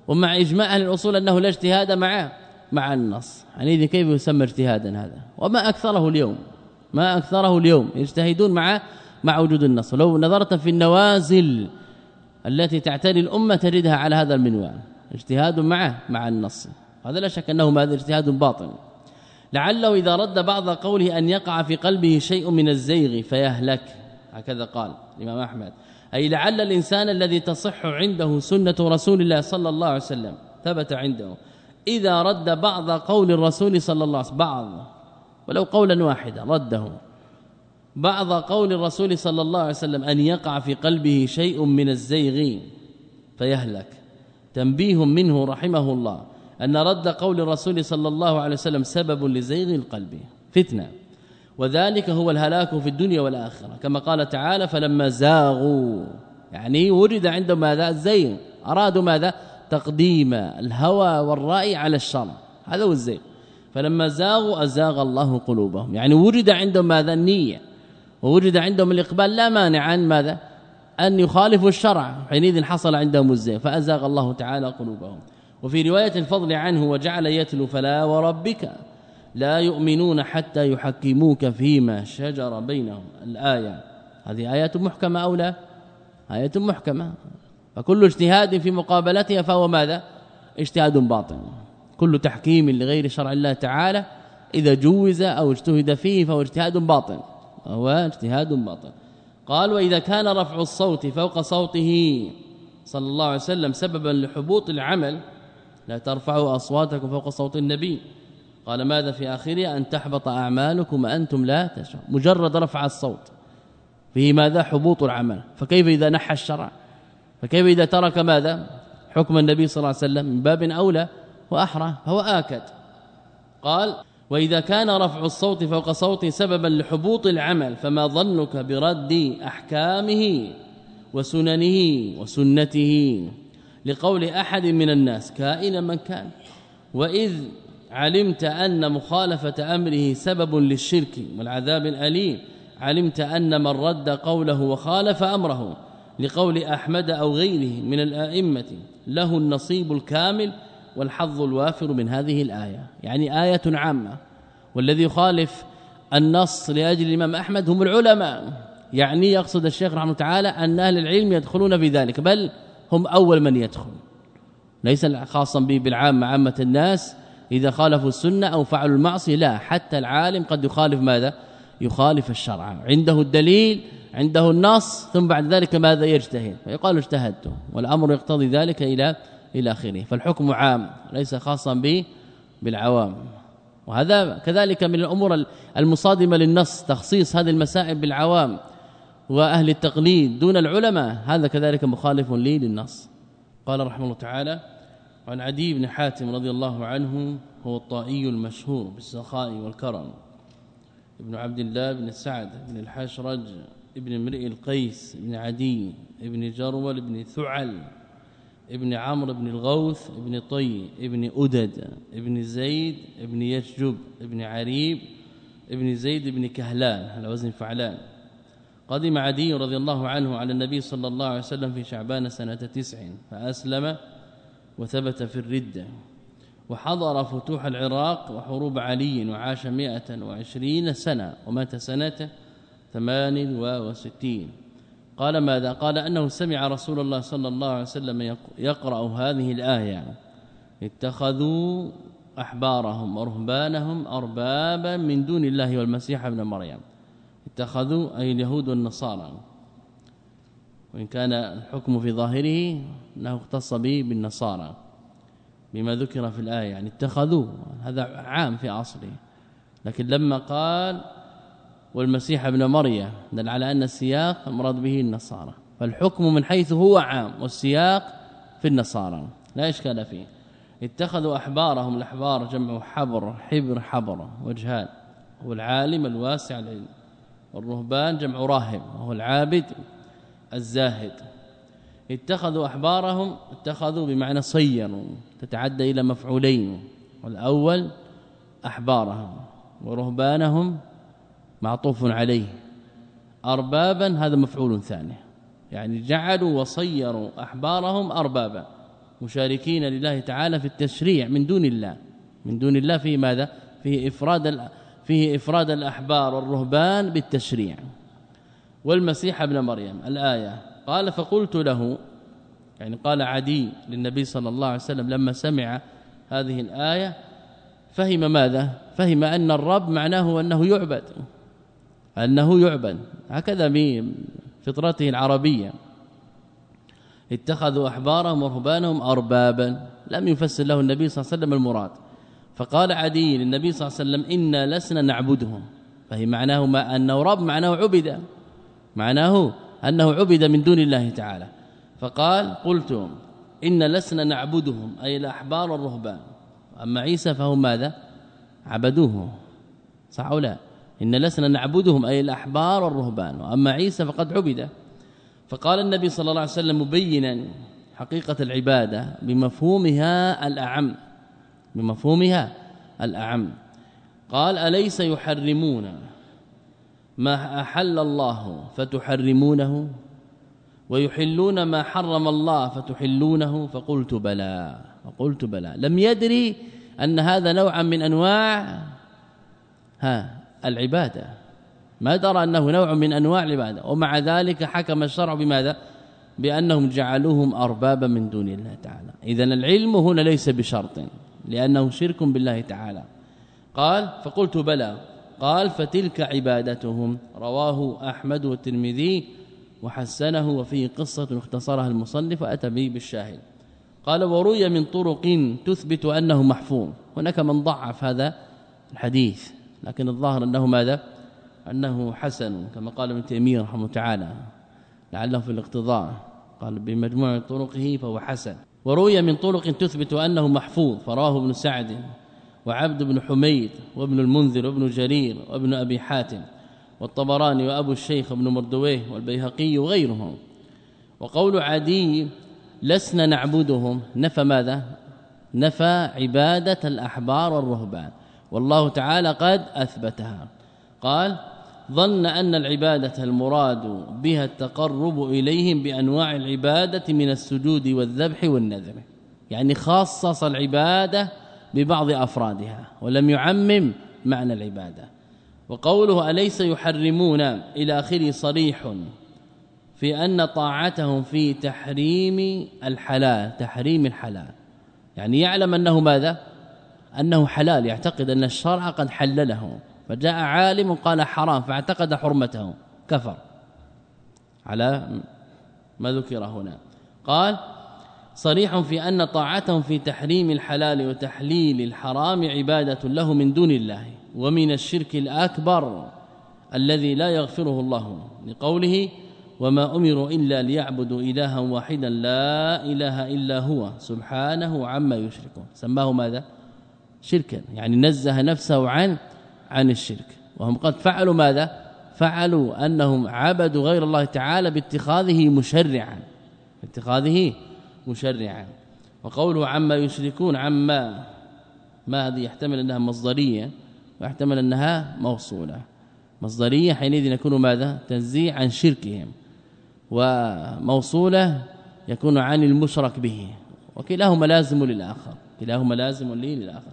ومع إجماع أهل الأصول أنه لا اجتهاد مع مع النص. يعني كيف يسمى اجتهادا هذا؟ وما أكثره اليوم ما أكثره اليوم يجتهدون مع مع وجود النص. لو نظرت في النوازل التي تعتري الأمة تجدها على هذا المنوال اجتهاد مع مع النص. هذا لا شك أنه هذا اجتهاد باطل. لعله إذا رد بعض قوله أن يقع في قلبه شيء من الزيغ فيهلك. هكذا قال الإمام أحمد. أي لعل الإنسان الذي تصح عنده سنة رسول الله صلى الله عليه وسلم ثبت عنده. إذا رد بعض قول الرسول صلى الله عليه وسلم بعض ولو قولا واحدا رده. بعض قول الرسول صلى الله عليه وسلم أن يقع في قلبه شيء من الزيغ فيهلك. تنبيه منه رحمه الله. أن رد قول الرسول صلى الله عليه وسلم سبب لزيغ القلب فتنة. وذلك هو الهلاك في الدنيا والآخرة. كما قال تعالى فلما زاغوا يعني وجد عندهم ماذا؟ الزيغ. أرادوا ماذا؟ تقديم الهوى والرأي على الشرع هذا هو الزيغ. فلما زاغوا أزاغ الله قلوبهم. يعني وجد عندهم ماذا؟ النية. ووجد عندهم الإقبال. لا مانع عن ماذا؟ أن يخالفوا الشرع. حينئذ حصل عندهم الزيغ. فأزاغ الله تعالى قلوبهم. وفي رواية الفضل عنه وجعل يتلو فلا وربك لا يؤمنون حتى يحكموك فيما شجر بينهم. الآية هذه ايات محكمة أو لا؟ آية محكمة. فكل اجتهاد في مقابلتها فهو ماذا؟ اجتهاد باطل. كل تحكيم لغير شرع الله تعالى إذا جوز أو اجتهد فيه فهو اجتهاد باطل. هو اجتهاد باطل. قال وإذا كان رفع الصوت فوق صوته صلى الله عليه وسلم سببا لحبوط العمل لا ترفعوا أصواتكم فوق صوت النبي. قال ماذا في آخره؟ أن تحبط أعمالكم وأنتم لا تشعرون. مجرد رفع الصوت. فيه ماذا؟ حبوط العمل. فكيف إذا نحى الشرع؟ فكيف إذا ترك ماذا؟ حكم النبي صلى الله عليه وسلم من باب أولى وأحرى فهو آكد. قال وإذا كان رفع الصوت فوق صوت سببا لحبوط العمل فما ظنك برد أحكامه وسننه وسنته. لقول أحد من الناس كائنا من كان. وإذ علمت أن مخالفة أمره سبب للشرك والعذاب الأليم علمت أن من رد قوله وخالف أمره لقول أحمد أو غيره من الآئمة له النصيب الكامل والحظ الوافر من هذه الآية. يعني آية عامة. والذي يخالف النص لأجل الإمام أحمد هم العلماء. يعني يقصد الشيخ رحمه الله تعالى أن أهل العلم يدخلون في ذلك. بل هم أول من يدخل. ليس خاصا به بالعام عامة الناس. إذا خالفوا السنة أو فعلوا المعصية لا. حتى العالم قد يخالف ماذا؟ يخالف الشرع. عنده الدليل عنده النص ثم بعد ذلك ماذا يجتهد؟ فيقال اجتهدت والأمر يقتضي ذلك إلى إلى آخره. فالحكم عام ليس خاصا به بالعوام. وهذا كذلك من الأمور المصادمة للنص تخصيص هذه المسائل بالعوام. وأهل التقليد دون العلماء. هذا كذلك مخالف لي للنص. قال رحمه الله تعالى عن عدي بن حاتم رضي الله عنه هو الطائي المشهور بالسخاء والكرم. ابن عبد الله بن سعد بن الحشرج ابن امرئ القيس بن عدي ابن جرول بن ثعل ابن عمرو بن الغوث ابن طي ابن أدد ابن زيد ابن يشجب ابن عريب ابن زيد بن كهلان. على وزن فعلان. قدم عدي رضي الله عنه على النبي صلى الله عليه وسلم في شعبان سنة تسع فأسلم وثبت في الردة. وحضر فتوح العراق وحروب علي وعاش مئة وعشرين سنة ومات سنة ثمان وستين. قال ماذا؟ قال أنه سمع رسول الله صلى الله عليه وسلم يقرأ هذه الآية اتخذوا أحبارهم ورهبانهم أربابا من دون الله والمسيح ابن مريم. اتخذوا أي اليهود والنصارى. وإن كان الحكم في ظاهره أنه اختص به بالنصارى. بما ذكر في الآية يعني اتخذوا هذا عام في أصله لكن لما قال والمسيح ابن مريم دل على أن السياق المراد به النصارى. فالحكم من حيث هو عام والسياق في النصارى. لا إشكال فيه. اتخذوا أحبارهم الأحبار جمع حبر حبر حبر وجهان. والعالم الواسع العلم والرهبان جمع راهب وهو العابد الزاهد. اتخذوا أحبارهم اتخذوا بمعنى صيروا تتعدى إلى مفعولين. والأول أحبارهم ورهبانهم معطوف عليه. اربابا هذا مفعول ثاني. يعني جعلوا وصيروا أحبارهم اربابا. مشاركين لله تعالى في التشريع من دون الله. من دون الله في ماذا؟ فيه إفراد فيه إفراد الأحبار والرهبان بالتشريع. والمسيح ابن مريم الآية قال فقلت له يعني قال عدي للنبي صلى الله عليه وسلم لما سمع هذه الآية فهم ماذا؟ فهم أن الرب معناه أنه يعبد أنه يعبد. هكذا بفطرته العربية اتخذوا أحبارهم ورهبانهم اربابا. لم يفسر له النبي صلى الله عليه وسلم المراد. فقال عدي للنبي صلى الله عليه وسلم إنا لسنا نعبدهم. فهي معناه ما أنه رب معناه عبد. معناه أنه عبد من دون الله تعالى. فقال قلت ان لسنا نعبدهم. أي الأحبار والرهبان. أما عيسى فهم ماذا؟ عبدوه. صح أو لا؟ ان لسنا نعبدهم. أي الأحبار والرهبان. وأما عيسى فقد عبد. فقال النبي صلى الله عليه وسلم مبينا حقيقة العبادة بمفهومها الأعم. بمفهومها الأعم. قال أليس يحرمون ما أحل الله فتحرمونه ويحلون ما حرم الله فتحلونه؟ فقلت بلى. فقلت بلى. لم يدري أن هذا نوعا من أنواع ها العبادة. ما درى أنه نوع من أنواع العبادة. ومع ذلك حكم الشرع بماذا؟ بأنهم جعلوهم أربابا من دون الله تعالى. إذا العلم هنا ليس بشرط. لأنه شرك بالله تعالى. قال فقلت بلى. قال فتلك عبادتهم. رواه أحمد والترمذي وحسنه وفيه قصة اختصرها المصنف وأتى به بالشاهد. قال وروي من طرق تثبت أنه محفوظ. هناك من ضعف هذا الحديث لكن الظاهر أنه ماذا؟ أنه حسن كما قال ابن تيمية رحمه الله تعالى لعله في الاقتضاء. قال بمجموع طرقه فهو حسن. وروي من طرق تثبت أنه محفوظ فراه ابن سعد وعبد بن حميد وابن المنذر وابن جرير وابن أبي حاتم والطبراني وأبو الشيخ ابن مردويه والبيهقي وغيرهم. وقول عدي لسنا نعبدهم. نفى ماذا؟ نفى عبادة الأحبار والرهبان والله تعالى قد أثبتها. قال ظن أن العبادة المراد بها التقرب إليهم بأنواع العبادة من السجود والذبح والنذر يعني خصص العبادة ببعض أفرادها ولم يعمم معنى العبادة. وقوله أليس يحرمون؟ إلى آخره صريح في أن طاعتهم في تحريم الحلال تحريم الحلال. يعني يعلم أنه ماذا؟ أنه حلال يعتقد أن الشرع قد حلله. فجاء عالم قال حرام فاعتقد حرمته كفر. على ما ذكر هنا. قال صريح في أن طاعتهم في تحريم الحلال وتحليل الحرام عبادة له من دون الله ومن الشرك الأكبر الذي لا يغفره الله لقوله وما أمروا إلا ليعبدوا إلها واحدا لا إله إلا هو سبحانه عما يشركون سماه ماذا؟ شركا يعني نزه نفسه عن عن الشرك. وهم قد فعلوا ماذا؟ فعلوا أنهم عبدوا غير الله تعالى باتخاذه مشرعا. باتخاذه مشرعا. وقوله عما يشركون عما ما هذه؟ يحتمل أنها مصدرية ويحتمل أنها موصولة. مصدرية حينئذ يكون ماذا؟ تنزيه عن شركهم. وموصولة يكون عن المشرك به. وكلاهما لازم للآخر. كلاهما لازم للآخر.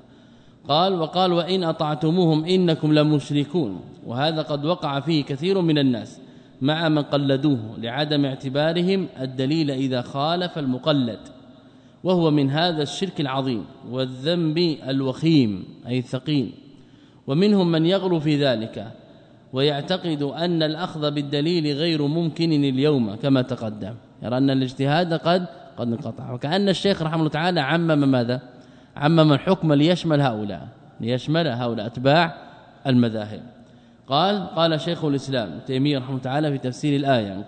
قال وقال وإن أطعتموهم إنكم لمشركون. وهذا قد وقع فيه كثير من الناس مع من قلدوه لعدم اعتبارهم الدليل إذا خالف المقلد. وهو من هذا الشرك العظيم والذنب الوخيم أي الثقيل. ومنهم من يغلو في ذلك ويعتقد أن الأخذ بالدليل غير ممكن اليوم كما تقدم. يرى أن الاجتهاد قد قد انقطع. وكأن الشيخ رحمه الله تعالى عمم ماذا؟ عمم الحكم ليشمل هؤلاء ليشمل هؤلاء أتباع المذاهب. قال قال شيخ الإسلام تيمية رحمه تعالى في تفسير الآية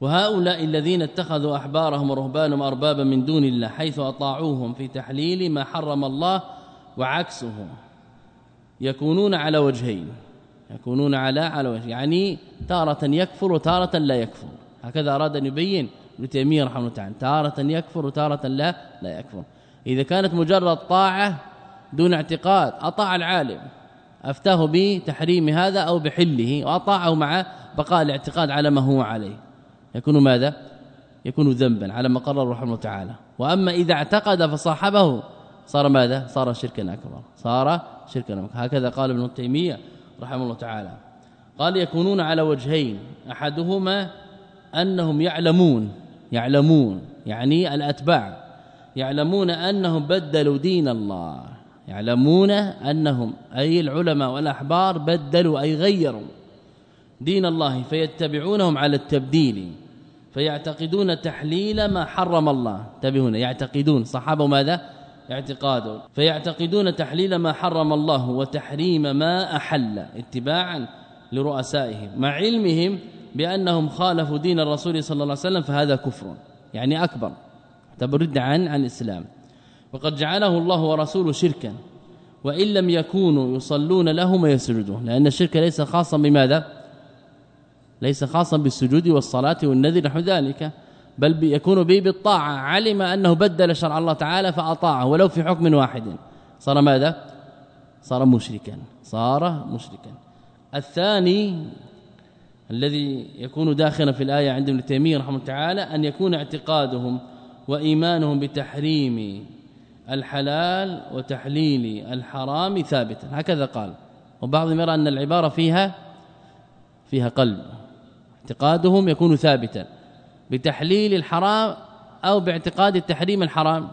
وهؤلاء الذين اتخذوا أحبارهم ورهبانهم اربابا من دون الله حيث أطاعوهم في تحليل ما حرم الله وعكسه يكونون على وجهين يكونون على على وجه يعني تارة يكفر وتارة لا يكفر. هكذا أراد أن يبين ابن تيمية رحمه الله تعالى تارة يكفر وتارة لا لا يكفر. إذا كانت مجرد طاعة دون اعتقاد أطاع العالم. أفتاه بتحريم هذا أو بحله وأطاعه مع بقاء الاعتقاد على ما هو عليه. يكون ماذا؟ يكون ذنبا على ما قرر رحمه تعالى. وأما إذا اعتقد فصاحبه صار ماذا؟ صار شركا أكبر. صار شركا أكبر. هكذا قال ابن تيمية رحمه الله تعالى. قال يكونون على وجهين. أحدهما أنهم يعلمون يعلمون يعني الأتباع. يعلمون أنهم بدلوا دين الله. يعلمون أنهم أي العلماء والأحبار بدلوا أي غيروا دين الله فيتبعونهم على التبديل فيعتقدون تحليل ما حرم الله. انتبهون يعتقدون. صحابة ماذا؟ اعتقاد. فيعتقدون تحليل ما حرم الله وتحريم ما أحل اتباعا لرؤسائهم. مع علمهم بأنهم خالفوا دين الرسول صلى الله عليه وسلم فهذا كفر يعني أكبر. تبرد عن عن الإسلام. وقد جعله الله ورسوله شركا وإن لم يكونوا يصلون له ما يسجدون. لأن الشرك ليس خاصا بماذا؟ ليس خاصا بالسجود والصلاة والنذر نحو ذلك بل يكون به بالطاعة. علم أنه بدل شرع الله تعالى فأطاعه ولو في حكم واحد. صار ماذا؟ صار مشركا. صار مشركا. الثاني الذي يكون داخلا في الآية عند ابن تيمية رحمه الله تعالى أن يكون اعتقادهم. وإيمانهم بتحريم الحلال وتحليل الحرام ثابتا. هكذا قال. وبعضهم يرى أن العبارة فيها فيها قلب. اعتقادهم يكون ثابتا. بتحليل الحرام أو باعتقاد التحريم الحرام.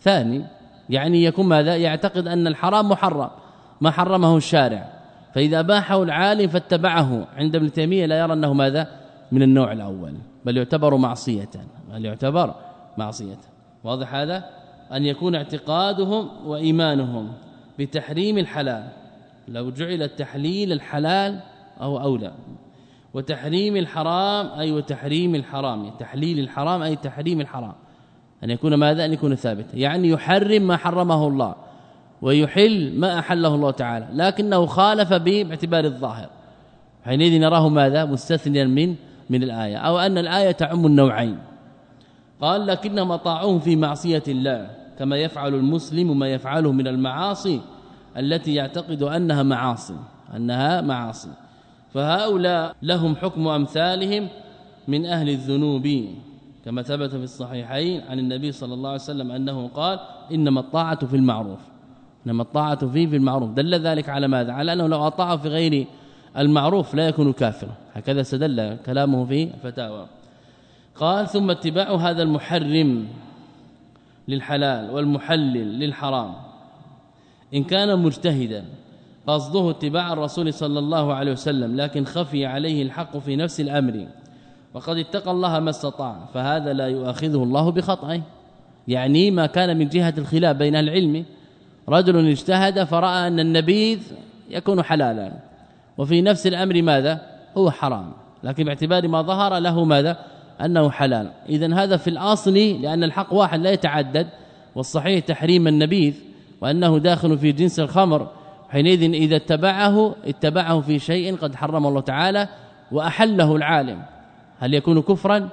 ثاني يعني يكون ماذا؟ يعتقد أن الحرام محرم ما حرمه الشارع. فإذا باحه العالم فاتبعه. عند ابن تيمية لا يرى أنه ماذا؟ من النوع الأول. بل يعتبر معصية. بل يعتبر معصية واضح هذا؟ أن يكون اعتقادهم وإيمانهم بتحريم الحلال. لو جعل التحليل الحلال أو أولى. وتحريم الحرام أي وتحريم الحرام. تحليل الحرام أي تحريم الحرام. أن يكون ماذا؟ أن يكون ثابتا. يعني يحرم ما حرمه الله. ويحل ما أحله الله تعالى. لكنه خالف به باعتبار الظاهر. حينئذ نراه ماذا؟ مستثنيا من من الآية. أو أن الآية تعم النوعين. قال لكنهم اطاعوه في معصية الله كما يفعل المسلم ما يفعله من المعاصي التي يعتقد أنها معاصي أنها معاصي. فهؤلاء لهم حكم أمثالهم من أهل الذنوب كما ثبت في الصحيحين عن النبي صلى الله عليه وسلم أنه قال إنما الطاعة في المعروف. إنما الطاعة فيه في المعروف. دل ذلك على ماذا؟ على أنه لو اطاع في غير المعروف لا يكون كافرا هكذا استدل كلامه في الفتاوى قال ثم اتباع هذا المحرم للحلال والمحلل للحرام. إن كان مجتهدا قصده اتباع الرسول صلى الله عليه وسلم لكن خفي عليه الحق في نفس الأمر وقد اتقى الله ما استطاع فهذا لا يؤاخذه الله بخطئه. يعني ما كان من جهة الخلاف بين العلم رجل اجتهد فرأى أن النبيذ يكون حلالا. وفي نفس الأمر ماذا؟ هو حرام. لكن باعتبار ما ظهر له ماذا؟ أنه حلال. إذا هذا في الأصل لأن الحق واحد لا يتعدد والصحيح تحريم النبيذ وأنه داخل في جنس الخمر حينئذ إذا اتبعه اتبعه في شيء قد حرم الله تعالى وأحله العالم. هل يكون كفرا؟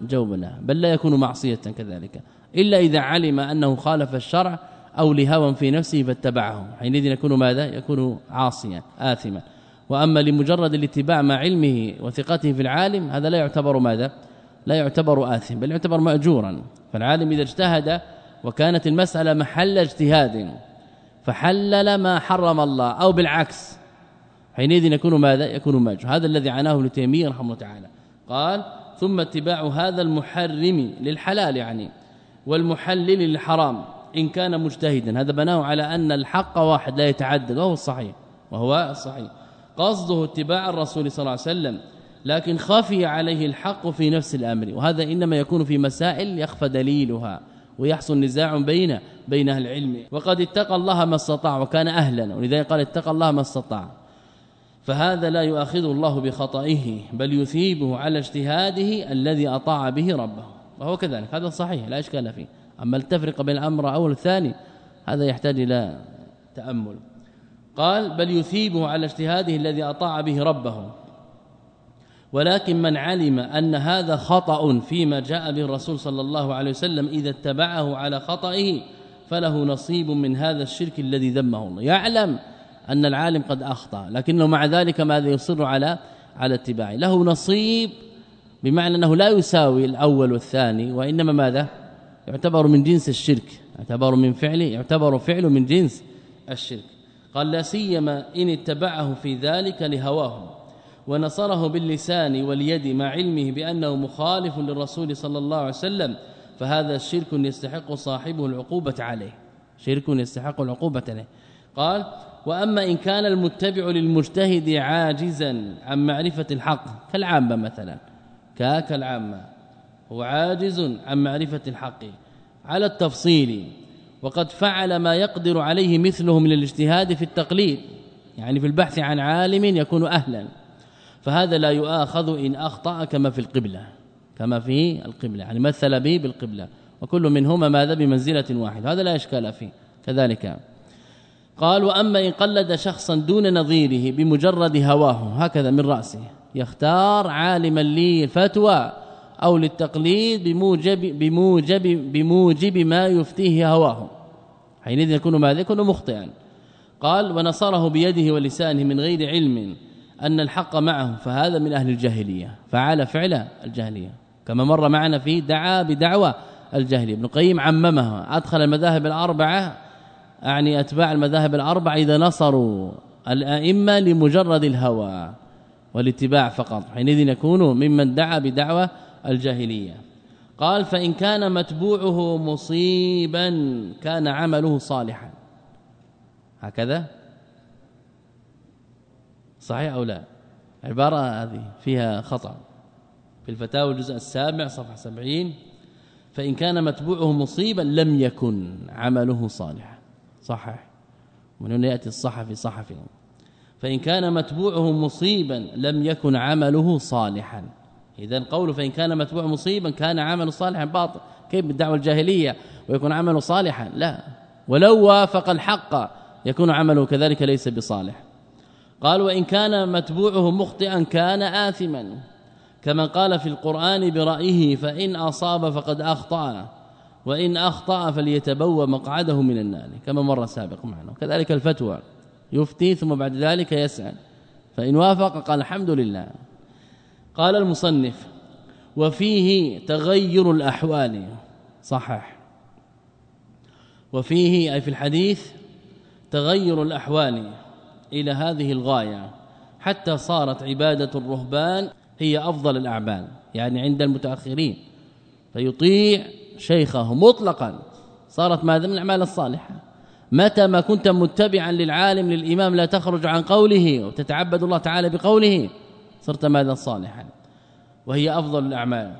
جوبنا بل لا يكون معصية كذلك. إلا إذا علم أنه خالف الشرع أو لهوى في نفسه فاتبعه. حينئذ يكون ماذا؟ يكون عاصيا آثما. وأما لمجرد الاتباع مع علمه وثقته في العالم هذا لا يعتبر ماذا؟ لا يعتبر آثم بل يعتبر مأجورا. فالعالم إذا اجتهد وكانت المسألة محل اجتهاد فحلل ما حرم الله أو بالعكس حينئذ يكون ماذا؟ يكون مأجور. هذا الذي عناه ابن تيمية رحمه الله تعالى. قال ثم اتباع هذا المحرم للحلال يعني والمحلل للحرام إن كان مجتهدا. هذا بناه على أن الحق واحد لا يتعدد وهو الصحيح وهو الصحيح. قصده اتباع الرسول صلى الله عليه وسلم لكن خفي عليه الحق في نفس الأمر وهذا إنما يكون في مسائل يخفى دليلها ويحصل نزاع بين بين أهل العلم. وقد اتقى الله ما استطاع وكان أهلا ولذلك قال اتقى الله ما استطاع. فهذا لا يؤاخذه الله بخطئه بل يثيبه على اجتهاده الذي أطاع به ربه. وهو كذلك هذا صحيح لا إشكال فيه. أما التفرق بين الأمر الأول والثاني هذا يحتاج إلى تأمل. قال بل يثيبه على اجتهاده الذي أطاع به ربه. ولكن من علم أن هذا خطأ فيما جاء به الرسول صلى الله عليه وسلم إذا اتبعه على خطئه فله نصيب من هذا الشرك الذي ذمه الله. يعلم أن العالم قد أخطأ لكنه مع ذلك ماذا يصر على على اتباعه؟ له نصيب بمعنى أنه لا يساوي الأول والثاني وإنما ماذا؟ يعتبر من جنس الشرك يعتبر من فعله يعتبر فعله من جنس الشرك. قال لا سيما إن اتبعه في ذلك لهواه ونصره باللسان واليد مع علمه بأنه مخالف للرسول صلى الله عليه وسلم فهذا الشرك يستحق صاحبه العقوبة عليه. شرك يستحق العقوبة عليه. قال وأما إن كان المتبع للمجتهد عاجزا عن معرفة الحق كالعامة مثلا. كالعامة. هو عاجز عن معرفة الحق. على التفصيل وقد فعل ما يقدر عليه مثله من الاجتهاد في التقليد. يعني في البحث عن عالم يكون أهلا. فهذا لا يؤاخذ إن أخطأ كما في القبلة كما في القبلة يعني مثل به بالقبلة وكل منهما ماذا بمنزلة واحدة هذا لا إشكال فيه كذلك. قال وأما إن قلد شخصا دون نظيره بمجرد هواه هكذا من رأسه يختار عالما للفتوى أو للتقليد بموجب بموجب بموجب ما يفتيه هواه. حينئذ يكون ماذا؟ يكون مخطئا. قال ونصره بيده ولسانه من غير علم. أن الحق معه فهذا من أهل الجاهلية. فعل فعل الجاهلية. كما مر معنا في دعا بدعوى الجاهلية. ابن القيم عممها أدخل المذاهب الأربعة يعني أتباع المذاهب الأربعة إذا نصروا الأئمة لمجرد الهوى والاتباع فقط. حينئذ يكونوا ممن دعا بدعوى الجاهلية. قال فإن كان متبوعه مصيبا كان عمله صالحا. هكذا؟ صحيح أو لا؟ عبارة هذه فيها خطأ. في الفتاوى الجزء السابع صفحة 70 فإن كان متبوعه مصيبا لم يكن عمله صالحا. صحح من هنا يأتي الصحفي صحفي فإن كان متبوعه مصيبا لم يكن عمله صالحا. اذا قوله فإن كان متبوع مصيبا كان عمله صالحا باطل. كيف بالدعوة الجاهلية ويكون عمله صالحا؟ لا. ولو وافق الحق يكون عمله كذلك ليس بصالح. قال وإن كان متبوعه مخطئا كان آثما كما قال في القرآن برأيه فإن أصاب فقد أخطأ وإن أخطأ فليتبوى مقعده من النار كما مر سابق معنا كذلك الفتوى يفتي ثم بعد ذلك يسأل فإن وافق قال الحمد لله. قال المصنف وفيه تغير الأحوال صحح وفيه أي في الحديث تغير الأحوال. إلى هذه الغاية حتى صارت عبادة الرهبان هي أفضل الأعمال يعني عند المتأخرين. فيطيع شيخه مطلقا. صارت ماذا؟ من الأعمال الصالحة. متى ما كنت متبعا للعالم للإمام لا تخرج عن قوله وتتعبد الله تعالى بقوله صرت ماذا؟ صالحا. وهي أفضل الأعمال.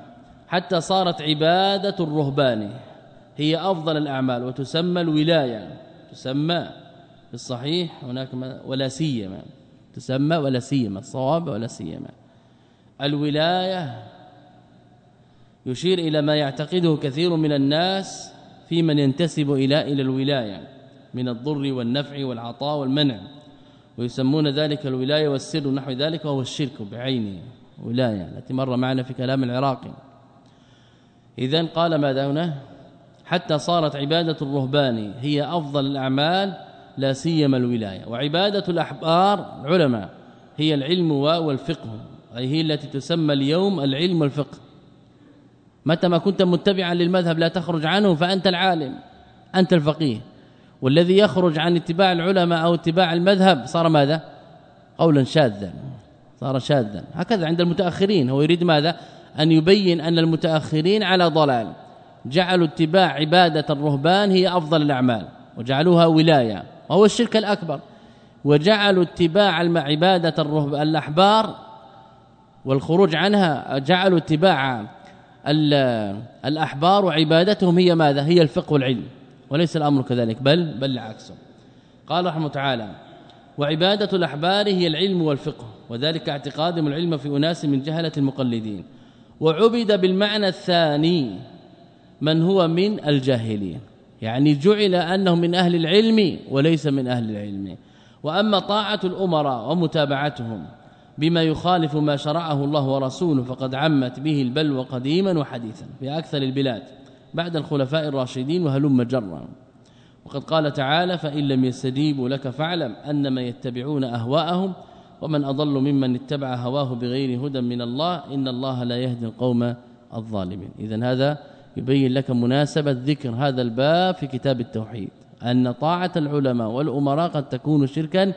حتى صارت عبادة الرهبان هي أفضل الأعمال وتسمى الولاية تسمى في الصحيح هناك ولا سيما. تسمى ولا سيما. الصواب ولا سيما. الولاية يشير إلى ما يعتقده كثير من الناس في من ينتسب إلى إلى الولاية من الضر والنفع والعطاء والمنع. ويسمون ذلك الولاية والسر نحو ذلك وهو الشرك بعينه ولاية التي مر معنا في كلام العراقي. اذا قال ماذا هنا؟ حتى صارت عبادة الرهبان هي أفضل الأعمال لا سيما الولاية. وعبادة الأحبار العلماء هي العلم والفقه. أي هي التي تسمى اليوم العلم والفقه. متى ما كنت متبعا للمذهب لا تخرج عنه فأنت العالم. أنت الفقيه. والذي يخرج عن اتباع العلماء أو اتباع المذهب صار ماذا؟ قولا شاذا. صار شاذا. هكذا عند المتأخرين. هو يريد ماذا؟ أن يبين أن المتأخرين على ضلال. جعلوا اتباع عبادة الرهبان هي أفضل الأعمال. وجعلوها ولاية. وهو الشرك الأكبر. وجعلوا اتباع عبادة الرهب الأحبار والخروج عنها جعلوا اتباع الأحبار وعبادتهم هي ماذا؟ هي الفقه والعلم. وليس الأمر كذلك بل بل عكسه. قال رحمه تعالى وعبادة الأحبار هي العلم والفقه وذلك اعتقادهم العلم في أناس من جهلة المقلدين. وعبد بالمعنى الثاني من هو من الجاهلين. يعني جعل أنه من أهل العلم وليس من أهل العلم. وأما طاعة الأمراء ومتابعتهم بما يخالف ما شرعه الله ورسوله فقد عمت به البلوى قديما وحديثا في أكثر البلاد بعد الخلفاء الراشدين وهلم جرا. وقد قال تعالى فإن لم يستجيبوا لك فاعلم أنما يتبعون أهواءهم ومن أضل ممن اتبع هواه بغير هدى من الله إن الله لا يهدي القوم الظالمين. اذا هذا يبين لك مناسبة ذكر هذا الباب في كتاب التوحيد. أن طاعة العلماء والأمراء قد تكون شركا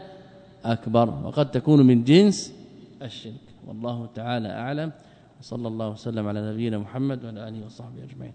أكبر وقد تكون من جنس الشرك. والله تعالى أعلم. وصلى الله وسلم على نبينا محمد وعلى آله وصحبه أجمعين.